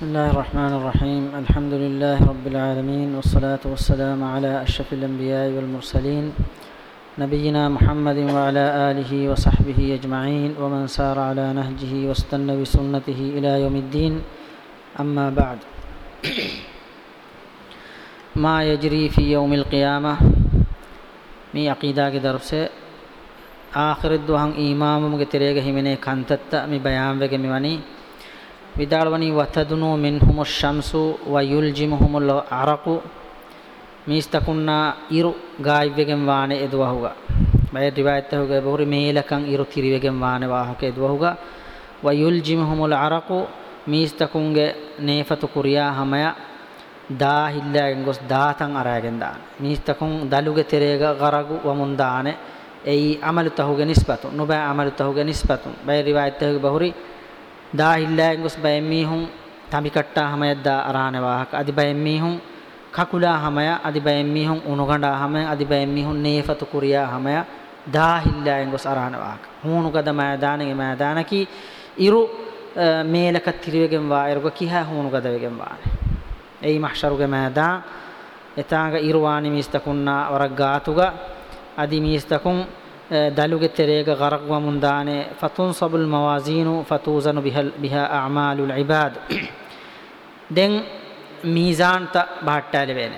بسم الله الرحمن الرحيم الحمد لله رب العالمين والصلاة والسلام على أشرف الأنبياء والمرسلين نبينا محمد وعلى آله وصحبه أجمعين ومن سار على نهجه واستنى بسنته إلى يوم الدين أما بعد ما يجري في يوم القيامة مي عقيدة كدرب آخر الدوہنگ امام کے من ہی میں بيان کھانتتا می විදාළවනි වතදුනු මින්හුමු ෂම්සු වයුල්ජිමුහුමුල් අරකු මිස්තකුන්නා ඉරු ගායිවගෙන් වානේ එදවහුගා බය රිවායත් හුගේ බොරි මේලකන් ඉරු කිරිවගෙන් වානේ වාහක එදවහුගා වයුල්ජිමුහුමුල් අරකු මිස්තකුන්ගේ නේෆතු කුරියා හමය දාහිල්ලාගෙන් ගොස් දාතන් අරයගෙන් දාන මිස්තකුන් දලුගේ තෙරේග ගරගු වමුන් දානේ ඒ අමලු තහුගේ නිස්බතු නොබෑ අමලු තහුගේ නිස්බතු බය රිවායත් හුගේ බොරි දාහිල්ಲಾಂಗುಸ್ ಬಯಮ್ಮೀಹುಂ ತಮಿಕಟ್ಟಾ ಹಮಯದ್ದಾ ಅರಾನೆ ವಾಹಕ ಅದಿ ಬಯಮ್ಮೀಹುಂ ಕಕುಲಾ ಹಮಯ ಅದಿ ಬಯಮ್ಮೀಹುಂ ಉಣುಗಂಡಾ ಹಮಯ ಅದಿ ಬಯಮ್ಮೀಹುಂ ನೇಫತು ಕುರಿಯಾ ಹಮಯ ದಾಹಿಲ್ಲಾಂಗುಸ್ ಅರಾನೆ ವಾಹಕ ಹೂಣುಗದ ಮೈದಾನಿಗೆ ಮೈದಾನಕಿ ಇರು ಮೇಲಕ ತಿರುವೆಗೆಂ ವಾಯರುಗ ಕಿಹ ಹೂಣುಗದವೆಗೆಂ ವಾನೆ ಎಯಿ ಮಹ್ಶರುಗೆ ಮೈದಾನ ಎತಾಗ ಇರುವಾನಿ ಮೀಸ್ತಕುನ್ನ ವರಗ್ಗಾತುಗ ಅದಿ ಮೀಸ್ತಕುಂ دلوغ تريغ غرق ومندان فتنصب الموازين فتوزن بها بها اعمال العباد دين ميزان تا بحتال بين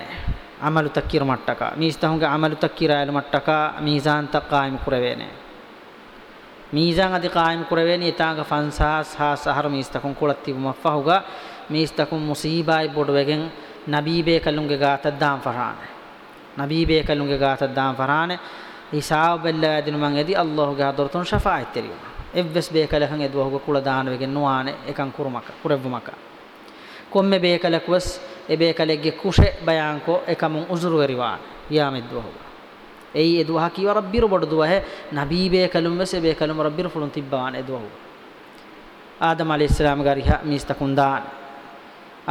عمل تكير متكا ميستهم عمل تكير ال متكا ميزان تا قائم كروين ميزان ادي قائم كروين يتاغ فنساس ها سحر ميستكم كولتي مفهوغا ميستكم مصيبه بودوغن نبيبه كلونغ غات دام فرحان نبيبه كلونغ غات دام فرحان ඉසාබෙල්ලා දිනු මං එදි අල්ලාහගේ හදරතුන් ෂෆාඅත් තෙරියු එව්ස් බේකලකන් එදුවහුග කුල දානවගෙන් නුවාන එකන් කුරුමක කුරෙව්වමක කොම්මෙ බේකලකවස් එ බේකලෙක්ගේ කුෂෙ බයංකෝ එකමුන් උසුරු වෙරිවා යාමෙද්දුවහුග එයි එදුවහ කීව රබ්බිරු බොඩදුවහ නබී බේකලුම් වෙස බේකලුම් රබ්බිරු ෆුලුන් තිබ්බාන එදුවහුග ආදම අලයිහිස්ලාම් ගරිහ මිස්තකුන් දාන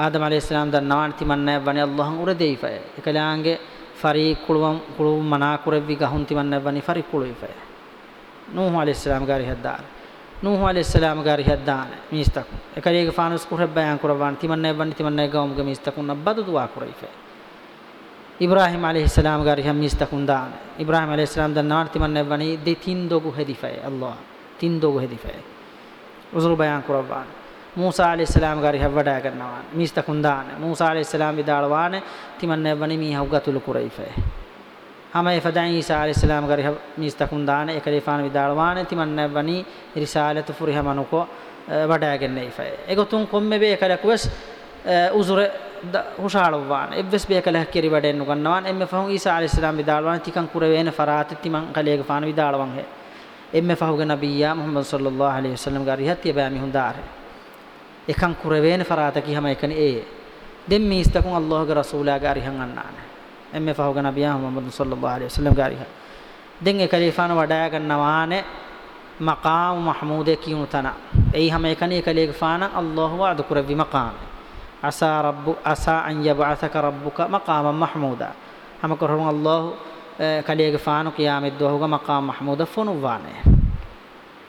ආදම අලයිහිස්ලාම් දන්නවාන් තිමන්නේ වනේ අල්ලාහන් උර දෙයිෆය එකලාංගේ ಫರೀಕುಳುವಂ ಕುಳುವು ಮನಾಕುರವ್ವಿಗ ಹುಂತಿವನ್ನ ಬನ್ನಿ ಫರೀಕುಳುವಿಫೆ ನೂಹು ಅಲಿಸ್ಲಾಂ ಗಾರಿ ಹೆದ್ದಾನೆ ನೂಹು ಅಲಿಸ್ಲಾಂ ಗಾರಿ ಹೆದ್ದಾನೆ ಮೀಸ್ತಕು ಎಕರಿಗೆ ಫಾನಸ್ ಕುಹೆಬ್ಬಯಾಂ ಕುರವಾನ್ ತಿಮನ್ನೆ ಬನ್ನಿ ತಿಮನ್ನೆ ಗೌಮ್ಗೆ ಮೀಸ್ತಕುನ್ನ ಬದುದು ಆ ಕುರೈಫೆ ಇಬ್ರಾಹಿಂ ಅಲಿಸ್ಲಾಂ ಗಾರಿ ಹೆ ಮೀಸ್ತಕುಂದಾನೆ ಇಬ್ರಾಹಿಂ ಅಲಿಸ್ಲಾಂ ದನ್ನಾನ್ ತಿಮನ್ನೆ ಬನ್ನಿ ದಿ ತಿಂದೊಗು ಹೆದಿಫೆ ಅಲ್ಲೋ ತಿಂದೊಗು ಹೆದಿಫೆ ಉಸುರು ಬಯಾಂ ಕುರವಾನ್ ಮೂಸಾ ಅಲಿಸ್ಲಾಂ ಗಾರಿ ಹೆವ್ವಡಾಗ ನವಾನ್ ಮೀಸ್ತ ಕುಂದಾನೆ ಮೂಸಾ ಅಲಿಸ್ಲಾಂ ವಿದಾಳವಾನೆ ತಿಮನ್ನೆ ಬನಿ ಮೀ ಹವ್ಗ ತುಲುಕುರೈಫೆ ಹಮೆ ಫದಾ ಈಸಾ ಅಲಿಸ್ಲಾಂ ಗಾರಿ ಹವ್ ಮೀಸ್ತ ಕುಂದಾನೆ ಎಕಲಿಫಾನ್ ವಿದಾಳವಾನೆ ತಿಮನ್ನೆ ಬನಿ ರಿಸಾಲತು ಫುರಿಹ ಮನುಕೋ ವಡಾಗೆನ್ನೈಫೆ ಎಗೊತ್ತುಂ ಕೊಮ್ಮೆ ಬೇಕಲಕುವೆಸ್ ಉಸುರೆ ಹುಷಾಳವ್ವಾನ ಎವ್ವೆಸ್ ಬೇಕಲ ಹಕ್ಕಿರಿ ವಡೆನ್ನು ಗನ್ನವಾನ್ ಎಮ್ಮೆ ಫಹು ಈಸಾ ಅಲಿಸ್ಲಾಂ ವಿದಾಳವಾನೆ ತಿಕಂ ಕುರವೇನೆ ಫರಾತಿ ತಿಮಂ ಕಲೇಗ ಫಾನ್ ವಿದಾಳವಂಗೆ ಎಮ್ಮೆ ಫಹುಗೆ ನಬಿಯ ಮುಹಮ್ಮದ್ ಸಲ್ಲಲ್ಲಾಹು ಅಲೈಹಿ ವಸಲ್ಲಂ ಗಾರಿ ಹತ್ತಿಯ ಬ್ಯಾಮಿ ಹುಂದಾರೆ ekan kureveene farata ki hama ekani e dem mi istakun allah ga rasula ga arihan annana emme fahuga nabiya muhammad sallallahu alaihi wasallam ga arihan den e kalifan wadaya gannawane maqam mahmude ki unutana ei hama ekani kalifan allah wa'd kurevi maqam asa rabbu asa an yab'athaka rabbuka maqaman mahmuda hama korhun allah kalifan qiyamid dohuga maqam mahmuda funuwane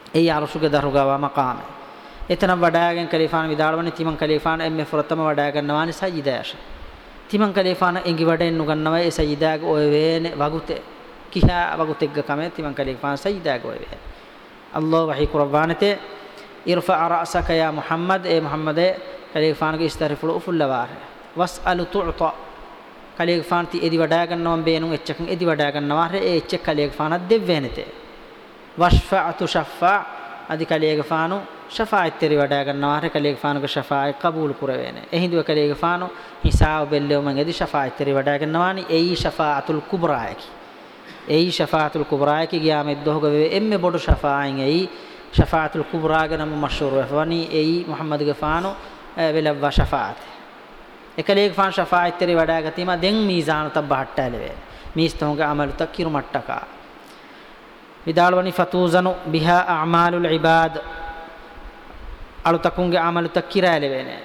ei arshuga daruga wa maqam එතන වඩාගෙන කලිෆාන විදාල වන්නේ තිමන් කලිෆාන එම්මේ ෆොරතම වඩා ගන්නවා නිසා ඉදාෂ තිමන් කලිෆාන එංගි වඩෙන් නුගන්නවා ඒ සයිදාග ඔය වේනේ වගුතේ කිහා වගුතෙග්ග කමේ තිමන් කලිෆාන සයිදාග ඔය වේ අල්ලාහ් වහී කුර්බානතේ ඉර්ෆා රාසක යා මුහම්මද් ඒ මුහම්මදේ කලිෆානගේ ඉස්තරිෆුල් උෆුල්ලවාර වස්අලු තුඅතා කලිෆාන ති එදි වඩා ගන්නවා බේනුන් එච්චකන් එදි වඩා ගන්නවා ඒ එච්ච කලිෆාන දෙව්වේනතේ වෂ්ෆාතු ෂෆා අධිකලියග ෆානු ශෆාඅත් තෙරි වඩා ගන්නවා හර කලේක ෆානුක ශෆාඅත් කබූල් කරවෙන එහිඳුව කලේක ෆානු හිසාව බෙල්ලෝ මං එදි ශෆාඅත් තෙරි වඩා ගන්නවානි එයි ශෆාඅතුල් කුබ්‍රායකි එයි ශෆාඅතුල් කුබ්‍රායකි ගියාම එද්දෝග වේ එම්මේ බොඩු ශෆාඅන් එයි ශෆාඅතුල් කුබ්‍රා ගනම මෂූර් වෙවනි එයි මුහම්මද් ගෆානු වෙලව ශෆාඅත් එකලේක ෆාන් ශෆාඅත් තෙරි වඩා ගතිම දෙන් මීසානු තබ්බහට්ටලවේ මීස්තෝගේ අමලු තක්කිරු මට්ටකා විදාලවනි ෆතූසනු බිහා අමාලුල් ඉබාද් අලුතකුන්ගේ අමලුතක් කිරෑලි වේනේ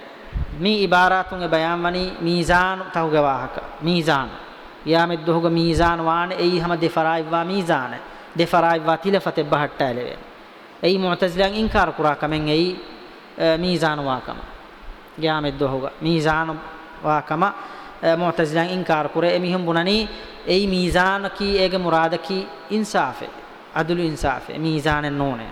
මේ ඉබාරාතුන්ගේ බයන් වනි මීසාන් තහුගේ වාහක මීසාන් යාමෙද් දුහුගේ මීසාන් වාන එයි හැම දෙෆරායිවා මීසාන දෙෆරායිවා තිලෆතෙ බහට්ටාලි වේ එයි මුතසිලයන් ඉන්කාර කුරා කමෙන් එයි මීසාන් වාකම යාමෙද් දුහුගේ මීසාන් වාකම මුතසිලයන් ඉන්කාර කුරේ එමිහම් බුණනි එයි මීසාන කී ඒගේ මුරාද කී ඉන්සාෆේ අදුලු ඉන්සාෆේ මීසානෙන් නෝනේ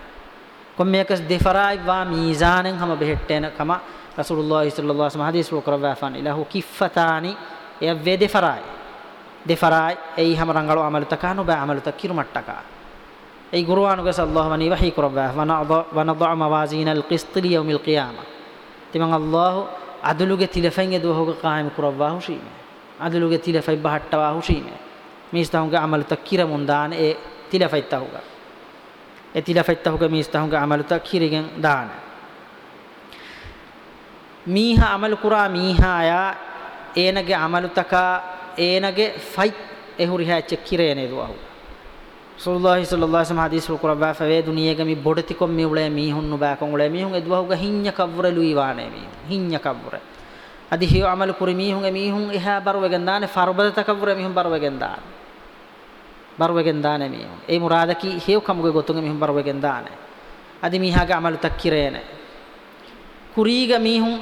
කොම්මේකස් දෙෆරායි වා මීසානෙන් හැම බෙහෙට්ටේන කම රසූලුල්ලාහි සල්ලල්ලාහු අලයිහි වසල්ලම් හදීස් වකරව ෆාන ඉලහු කිෆතානි එය වේ දෙෆරායි දෙෆරායි එයි හැම රංගලෝ අමලතකානු බෑ අමලතකිරු මට්ටකා එයි ගුරුවානුගේ සල්ලල්ලාහු අලයිහි වහී කරව වනද වනද මවාසීන අල් කිස්ත් ලි යවුමිල් ඛියාමා තිමන් අල්ලාහ් අදලුගේ තිලෆෙන් එදුවහුගේ කායිම කරවා හුෂීමේ අදලුගේ තිලෆයි බහට්ටවා හුෂීමේ මිස්තවුගේ අමලතකිර මුන්දාන ඒ තිලෆයිත්තහුගේ එතිලෆයිත්තහුක මිස්තහුගේ අමලු තක්හිරිගෙන් දාන මීහා අමල් කුරා මීහායා ඒනගේ අමලු තකා ඒනගේ ෆයිත් එහුරි හැච්ච කිරේනේ දුවහු සල්ලාහි සල්ලාහ් සම හදීස් වල කුරා බෑ ෆේ දුනියගේ මි බොඩති කොම් මි උලේ මි හුන්නු බෑ කොන් උලේ මි හුන් එදුවහුගේ හිඤ්ඤ කවර ලුයි වානේ මි හිඤ්ඤ කවර අදි හි අමල් කුරි මි හුන්ගේ මි හුන් එහා බරවගෙන් දානේ ෆර්බද තකවර මි හුන් බරවගෙන් දානේ ಬರುವಗೆನ್ ದಾನೆ ಮೀ ಏ ಮುರಾದಕಿ ಹೇವ್ ಕಮ್ಗೆ ಗೊತ್ತುಗೆ ಮೀ ಬರುವಗೆನ್ ದಾನೆ ಅದಿ ಮೀಹಾಗೆ ಅಮಲು ತಕ್ಕಿರೇನೆ ಕುರೀಗ ಮೀಹುಂ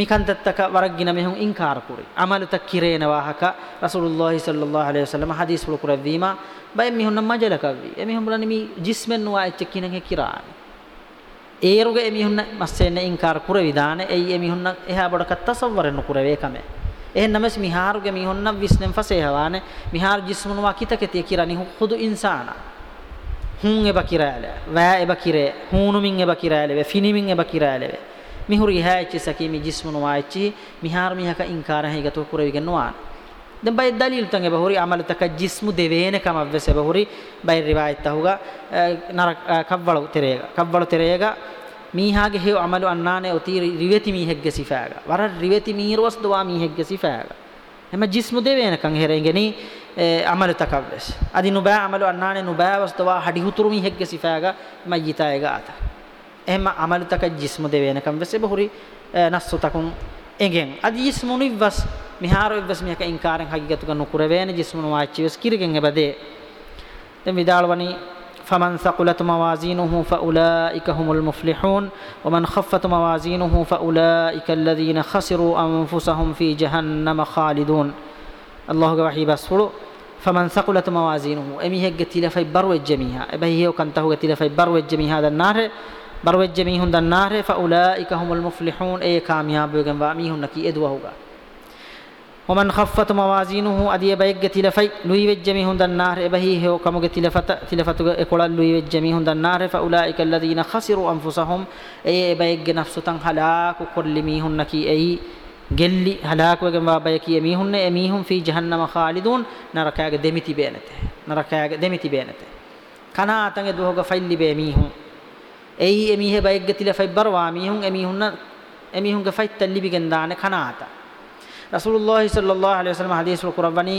ಮಿಕಂತತ್ತಕ ವರಗ್ಗಿನ ಮೆಹುಂ ಇಂಕಾರ ಕುರಿ ಅಮಲು ತಕ್ಕಿರೇನ ವಾಹಕ ರಸೂಲುಲ್ಲಾಹಿ ಸಲ್ಲಲ್ಲಾಹು ಅಲೈಹಿ ವಸಲ್ಲಂ ಹದೀಸ್ ಉಳು ಕುರವೀಮ ಬಯ ಮಿಹುಂ ನಮ್ಮ ಮಜಲ ಕವ್ವಿ ಎ ಮಿಹುಂ ಬುಲನಿ ಮಿ ಜಿಸ್ಮೆನ್ ನುವಾ ಎಚ್ಚಕ್ಕಿನ ಹೆ ಕಿರಾನ ಏರುಗೆ ಎ ಮಿಹುನ್ನ ಮಸ್ಸೆನ್ನ ಇಂಕಾರ ಕುರವಿದಾನೆ ಐ ಎ ಮಿಹುನ್ನ ಎಹಾ ಬಡಕ ತಸವ್ವರನ್ನು ಕುರವೇ ಕಮೆ එහෙනම්ස් මිහාරුගේ මිහොන්න විස්නම් ෆසේහවානේ මිහාරු ජිස්මුන වාකිතකතිය කිරණි හුදු ඉන්සානා හුන් එබ කිරාල වෑ එබ කිරේ හුනුමින් එබ කිරාල වේ ෆිනිමින් එබ කිරාල වේ මිහුරි හායිචි සකීමි ජිස්මුන වායිචි මිහාර මිහක ඉන්කාර හේගතු කුරවිගෙන නොආන දැන් බයි දලීල් තංග එබ හොරි අමල තක ජිස්මු දෙවේන කම වෙස එබ හොරි බයි රිවායත් තහුගා නරක කබ්වල තෙරේග කබ්වල තෙරේග මීහාගේ හේව අමලු අන්නානේ ඔතී රිවෙති මීහෙක්ගේ සිෆාග වර රිවෙති මීරොස් දවා මීහෙක්ගේ සිෆාග එම ජිස්මු දෙවේනකන් හෙරෙන්ගෙනි අමල තකවස් අදි නුබා අමලු අන්නානේ නුබා වස්තවා හඩි හුතුරු මීහෙක්ගේ සිෆාග මයිතායග අත එහම අමල තක ජිස්මු දෙවේනකන් වෙසේ බහුරි නස්සු තකුන් එගෙන් අදි ජිස්මු නිවස් මිහාරෝ ඉවස් මියක ඉන්කාරෙන් හගිගතුක නුකුර වේන ජිස්මු වාච්චිවස් කිරගෙන් එබදේ දැන් විදාලවනි فمن ثقلت موازينه فأولئك هم المفلحون ومن خفت موازينه فأولئك الذين خسروا أنفسهم في جهنم خالدون الله غواهي بسرو فمن ثقلت موازينه امي هيك قتيلا في برو الجميع ابي هيو كان تهو قتيلا في برو الجميع هذا النار برو الجميع هند النار فأولئك هم المفلحون اي كامياب بغم وامي هنكي ادوهوغا ومن خفت موازينه ادي بيغ تلفي لوي وجمي هند النار ابهي هو كم تلفت تلفت اكول لوي وجمي هند النار فاولئك الذين خسروا انفسهم اي بيغ نفس تن هلاك كل ميهن كي اي جلي هلاك وجم بيكي ميهن ميهم في جهنم خالدون نركاغ دمتي بينته نركاغ دمتي بينته كنا تن دوغ فيل بيميهم اي اميه بيغ تلفي بروا ميهم اميهن اميهن فايت تلبي گندانه كناتا ರಸೂಲುಲ್ಲಾಹಿ ಸಲ್ಲಲ್ಲಾಹು ಅಲೈಹಿ ವಸಲ್ಲಂ ಹದೀಸುಲ್ ಕುರವನಿ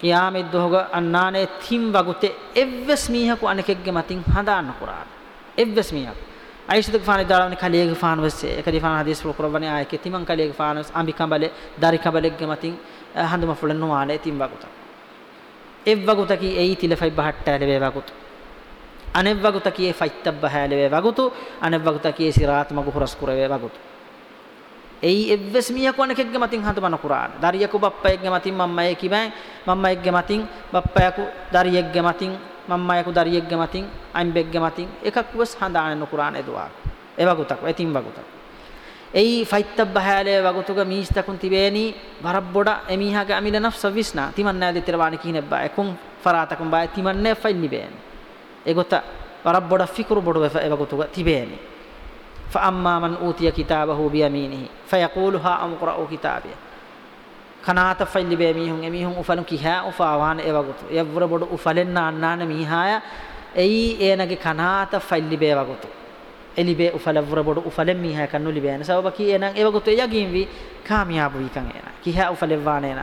ಕಿಯಾಮಿದ್ದುಹುಗ ಅನ್ನಾನೆ ತಿಂ ವಗುತೆ ಎವ್ವೆಸ್ ಮೀಹಕು ಅನಕೆಗ್ಗೆ ಮತಿಂ ಹದಾನ ಕುರಾನ್ ಎವ್ವೆಸ್ ಮೀಹಕು ಐಶದ ಫಾನಿ ದಾಳವನಿ ಕಲಿಯಗ ಫಾನ್ ವಸ್ಸೆ ಕಲಿ ಫಾನ್ ಹದೀಸುಲ್ ಕುರವನಿ ಆಯಕೆ ತಿಮಂ ಕಲಿಯಗ ಫಾನ್ ವಸ್ ಅಂಬಿಕಂಬಲೆ ದಾರಿಕಂಬಲೆಗ್ಗೆ ಮತಿಂ ಹಂದುಮ ಫುಲನ್ ನುವಾನೆ ತಿಂ ವಗುತ ಎವ್ವಗುತಕಿ ಏಯಿ ತಿಲಫೈ ಬಹಟ್ಟಾಲೆ ವೇವಗುತ අනෙක් වගුත කියේ ෆයිත්තබ්බ හැලවේ වගුතු අනෙක් වගුත කියේ සිරාත් මගු හුරස් කුරවේ වගුතු එයි එව්වස් මිය කොන කෙක්ගේ මතින් හඳමන කුරාන දරියකු බප්පයෙක්ගේ මතින් මම්මයි කිබෑ මම්මයික්ගේ මතින් බප්පයකු දරියෙක්ගේ මතින් මම්මයකු දරියෙක්ගේ මතින් අම්බෙක්ගේ මතින් එකක් වස් හඳාන කුරාන එදුවා එවගුතක් එතින් වගුතක් ඒ ෆයිත්තබ් බහාලේ වගතුග මීස්තකුන් තිබේනි බරබ්බොඩ එමිහාගේ අමිල නෆ්ස විස්නා තිමන්නේ දෙතරවාණ කිනෙබ්බා එකුම් ෆරාතකුම් බය තිමන්නේ ෆයින්නි බේන ඒගොත බරබ්බොඩ ෆිකුරු බොඩ එවගතුග තිබේනි فأما من أوتي كتابه بيمينه فيقول ها أمقرأ كتابي කනාත ෆයිල් බේමීහුන් එමීහුන් උෆලුන් කිහා උෆාවාන එවගුතු යවර බොඩ උෆලෙන්න අන්නාන මීහාය එයි ඒනගේ කනාත ෆයිල් බේවගුතු එලිබේ උෆලවර බොඩ උෆලෙන් මීහා කන්නු ලිබේන සවබ කී එනන් එවගුතු යගින් වි කාමියාබු විකන් එන කිහා උෆලෙවාන එන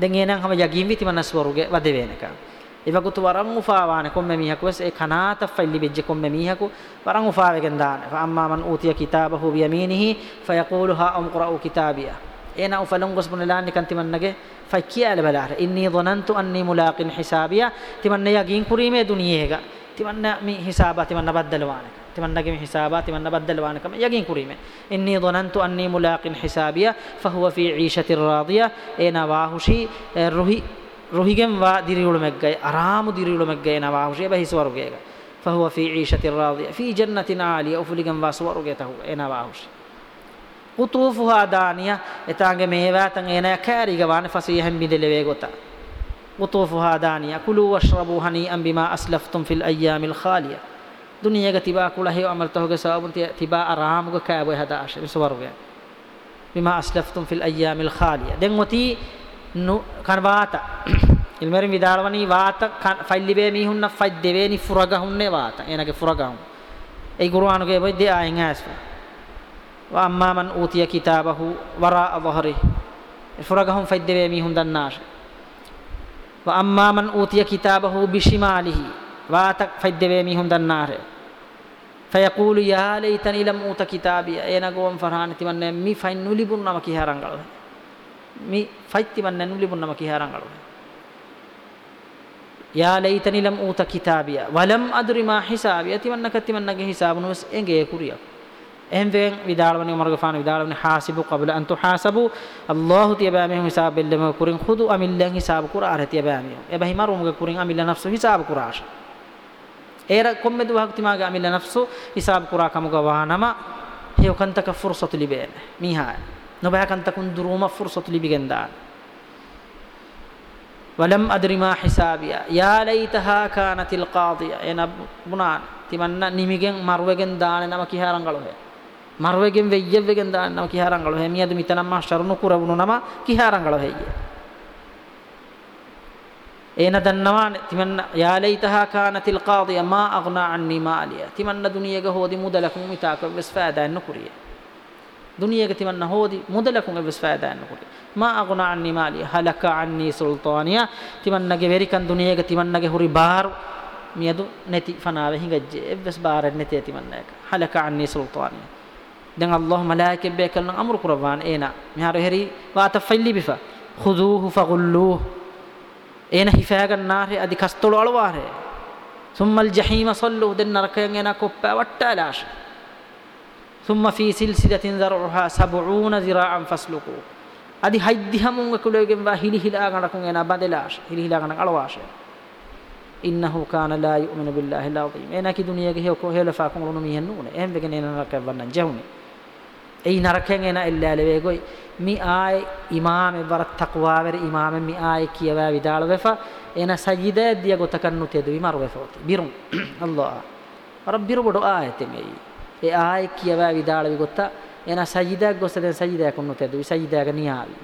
දැන් එනන් හැම යගින් වි තිමනස් වරුගේ වදේ වෙනකම් එවගොතු වරම් උපාවාන කොම්ම මීහකු වෙස් ඒ කනාත ෆයිලි බෙජ්ජ කොම්ම මීහකු වරම් උපාවෙකෙන් දාන අම්මා මන් ඌතිය කිතාබහු බියමීනිහි ෆයකූලු හා උම්කරඋ කිතාබිය එන උෆලුන් ගොස් මුනලාන්නේ කන්තිමන්නගේ ෆයි කියාල බලාර ඉන්නී ධනන්තු අන්නී මුලාකින් හිසාබිය තිමන්න යගින් කුරීමේ දුනියේක තිමන්න මේ හිසාබා තිමන්න බද්දලවානක තිමන්නගේ මේ හිසාබා තිමන්න බද්දලවානකම යගින් කුරීමේ ඉන්නී ධනන්තු අන්නී මුලාකින් හිසාබිය ෆහුව ෆී ඊෂති රාදිය එන වාහුෂි රුහි روحيكم රුහිගෙන් වා දිරිවුළු මැග්ගයි අරාමු දිරිවුළු මැග්ගයි නවා به බහි ස්වර්ගයක فهو في عيشة راضية في جنة عالية وا أفلقن واسورقته إنوا إيه هوش قطوفها دانية إتانج ميواتن إنا كاريغ وان فسيهم بدلويغوتا قطوفها دانية كلوا واشربوا أم بما أسلفتم في الأيام الخالية دنيا تبا كله وعملته سواب تبا أرامك كابو هذا عشر بما أسلفتم في الأيام الخالية دعوتي nu kan vaata ilmerin vidalwani vaata kan faillibee mihunna fajdeveeni furagahunne vaata enage furagahun ei qur'anuge boy de ayen asfa wa amma man utiya kitabahu wara dhahri furagahun fajdevee mihun dannash wa amma man utiya kitabahu bishimalihi vaata fajdevee mihun dannash fayaqulu ya laytani lam uta kitabi enagom farhan timanne mi fainnulibun namaki harangal mi fayttiman nanulibun nama kiharan galu යා ලයිතනි ලම් ඌත කිතාබිය වලම් අදුරි මා හිසාබිය තිමන් නකති මන් නගේ හිසාබු නුස් එගේ කුරියක් එහෙන් වෙන් විදාලවනි මර්ග ෆාන විදාලවනි හාසිබු qabla an tuhasabu Allahu tiyaba me hisab billama kurin khudu amillan hisab qur'an tiyaba me ebahi marum ga kurin amilla nafsu hisab qur'ash era kommedu haktima ga amilla nafsu hisab qur'a kamuga wahanama he ukantaka fursatu libena miha نبهك أن تكون دروما فرصة لي بجندان ولم أدري ما حسابيا يا ليتها كانت القاضية එන බුණාන තිමන්න නිමිගෙන් මරුවෙගෙන් දාන නම කිහාරංගලෝ හැ මරුවෙගෙන් වෙయ్యෙවෙගෙන් දාන නම කිහාරංගලෝ හැ මියද මිතනම්ම ශරණු කුරවුණු නම කිහාරංගලෝ හැ එන දන්නවා තිමන්න යා ලයිතහා කානත් القاضية ما أغنى عني ماليا තිමන්න දුනියක හොදි මුදලකුම් මිතාක වෙස් ෆෑදා නොකුරියේ ದುನಿಯಾಗೆ ತಿವನ್ನ ಹೋದಿ ಮೊದಲಕುಂಗೆ ವಿಸ್ಫಾಯದಾಯನ್ನು ಕೊಡಿ ಮಾ ಅಗುಣ ಅನ್ನಿ ಮಾಲಿ ಹಲಕ ಅನ್ನಿ ಸುಲ್ತಾನಿಯ ತಿವನ್ನಗೆ ವೆರಿಕನ್ ದುನಿಯಾಗೆ ತಿವನ್ನಗೆ ಹುರಿ ಬಾರು මියදු නැති ෆනාව හිඟජ්ජේ එවස් බාරෙන් නැති ඇති මන්නේක හලක අන්නේ සුල්තානිය දැන් අල්ලාහ් මලායිකෙ බේ කලන අමරු කුරවාන ඒන මිහාර හෙරි වාත ෆයිලි බිෆ خذوه فغلوه ඒන හිෆාගන් නාරේ අදි කස්තොළු අලවාරේ සුම්මල් ජහීම සල්ලු දෙන් නරකයෙන් එන කොප්පා වට්ටාලාෂ ثم في سلسلة ذرعها سبعون ذراعا فاسلقوا أدي هيدها مونغ كلو يجمع هيله لا عن ركون أنا بدلاش هيله لا عن علواش إنه كان لا يؤمن بالله العظيم أنا كي دنيا كه كه لا فاكم لونو ميه نون أهم بكن أنا ركب بنا جهوني أي نركين أنا إلا لبي كوي مي آي إمام بار التقوى بير إمام مي آي كي أبا بدال بفا أنا سجدة ديا كو تكن نوتي دبي مارو بفوت بيرون الله رب بيرو بدو آية تمي ඒ ආයි කියවෑවි දාළවි ගොත්තා එන සජිදයක් ගොස්ස දැන් සජිදයක් උන්නු තෙදු සජිදයක නියාවි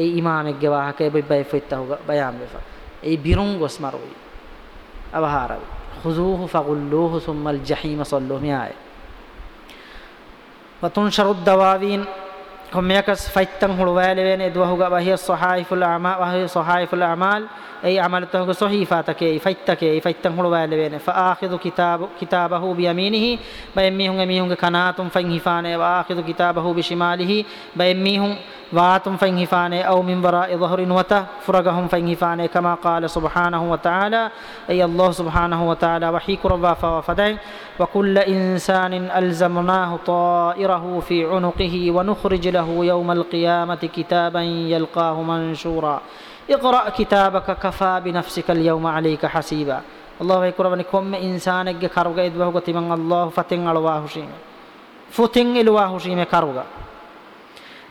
ඒ ඉමාමෙක්ගේ වාහකේ බයි ෆෙත්තහුග බයාම් වෙෆා ඒ බිරුන් ගොස් මරෝයි අවහාරවි خذوه فغلوه ثم الجحيم صلوه مياه وتنشر الدواوين කොම්මියකස් ෆයිත්තන් හුළු වෑලවෙන එදුවහුග වහිය සොහායිෆුල් අමා වහිය සොහායිෆුල් අමාල් ඒ අමලතහුග සොහීෆාතකේ ෆයිත්තකේ ෆයිත්තන් හුළු වෑලවෙන ෆආඛිදු කිතාබ කිතාබහු බියමීනිහි බයම්මිහුන් එමිහුන්ගේ කනාතුම් ෆයින් හිෆානේ වාඛිදු කිතාබහු බිෂිමාලිහි බයම්මිහුන් وعاتم فانهفان أو من براء ظهر وته فرقهم فانهفان كما قال سبحانه وتعالى أي الله سبحانه وتعالى وحيك ربا فوافدين وكل إنسان ألزمناه طائره في عنقه ونخرج له يوم القيامة كتابا يلقاه منشورا اقرأ كتابك كفى بنفسك اليوم عليك حسيبا الله يكرمني كم إنسانك كاروغا إدبهوغا تمن الله فتن الواهشين فتن الواهشين كاروغا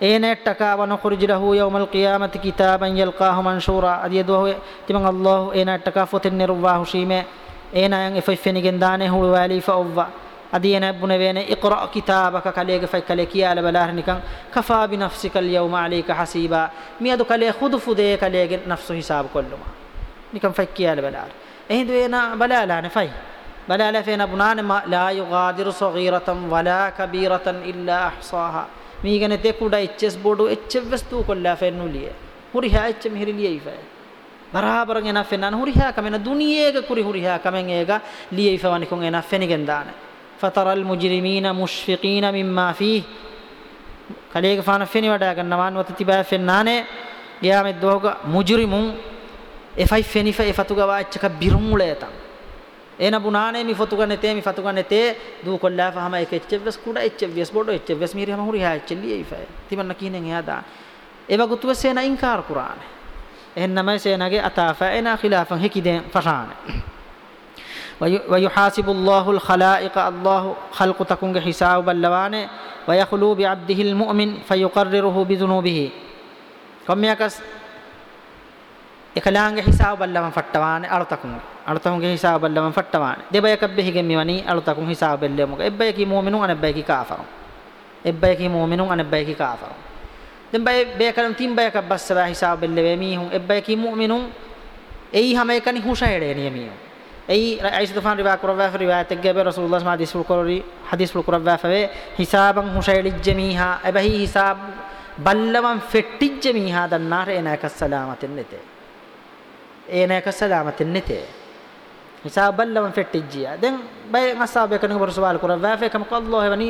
اين اتكا ونخرج له يوم القيامه كتابا يلقاه منشورا اديدو هو تمن الله اين اتكا فوتن نرواه شيما اين ان اف اف داني هو والي فوا ادي انا ابن وين اقرا كتابك كليك في كليك يا لبلار نكن كفى بنفسك اليوم عليك حسيبا ميادو كلي خذ فدي كليك نفس حساب كلما نكن فك يا لبلار اين دو انا بلا لا نفي بلا لا فينا بنان ما لا يغادر صغيره ولا كبيره الا احصاها මීගන තේ කුඩා එච්චස් බෝඩු එච්චවස්තු කොල්ලා ෆෙන්නුලිය හුරි හා එච්ච මෙහෙරි ලියයි ෆය බරාබරන් එන ෆෙන්නන හුරි හා කමෙන දුනියේක කුරි හුරි හා කමෙන් ඒග ලියයි ෆවනි කොන් එන ෆෙනිගෙන් දාන ෆතරල් මුජ්රිමීන මුෂ්ෆිකීන මිම්මා ෆී කලේක ෆාන ෆෙනි වඩා ගන්නවා නවත තිබෑ ෆෙන්නානේ ගියා මෙද්දෝග මුජ්රිමුන් එෆයි ෆෙනිෆ එෆතුග වාච්චක බිරුමුලේතම් ena bunane mi fotuganne te mi fotuganne te du kolla fa hama ek echves kuda echves bodo echves miri hama huri ha echelli ifa timanna kinen yada eva gutu sena inkar qur'an ehnnama senage atafa ena khilafan hekiden fashan ويحاسب الله الخلائق الله خلق تكون حساب اللوان ويخلو بعبده المؤمن فيقرره بذنوبه كم يكس එකලාංගේ හිසාබල්ලම ෆට්ටවාන අලතකුන් අලතකුන්ගේ හිසාබල්ලම ෆට්ටවාන දෙබය කබ්බේ හිගෙමි වනි අලතකුන් හිසාබල්ලම එබ්බයි කි මුමිනුන් අනබ්බයි කි කාෆරු එබ්බයි කි මුමිනුන් අනබ්බයි කි කාෆරු දැන් බය බය කලම් තින් බය කබ්බස් සබා හිසාබල්ල වෙමි හුන් එබ්බයි කි මුමිනුන් එයි හැම එකනි හුෂයඩේ නියමියෝ أي عيسى دفان رواية كرة في رواية تجاب رسول الله ما حديث الكرة حديث الكرة في حسابا هشيل الجميع أبهي حساب بلما فتج جميع هذا النار إنك السلامة النتي ඒනයක සලාමතින් නිතේ නිසා බල්ලවන් ෆෙට්ටිජ්ජිය දැන් බය අසාබ එකන බර සවාල් කර වැෆේ කම කල්ලාහ වනි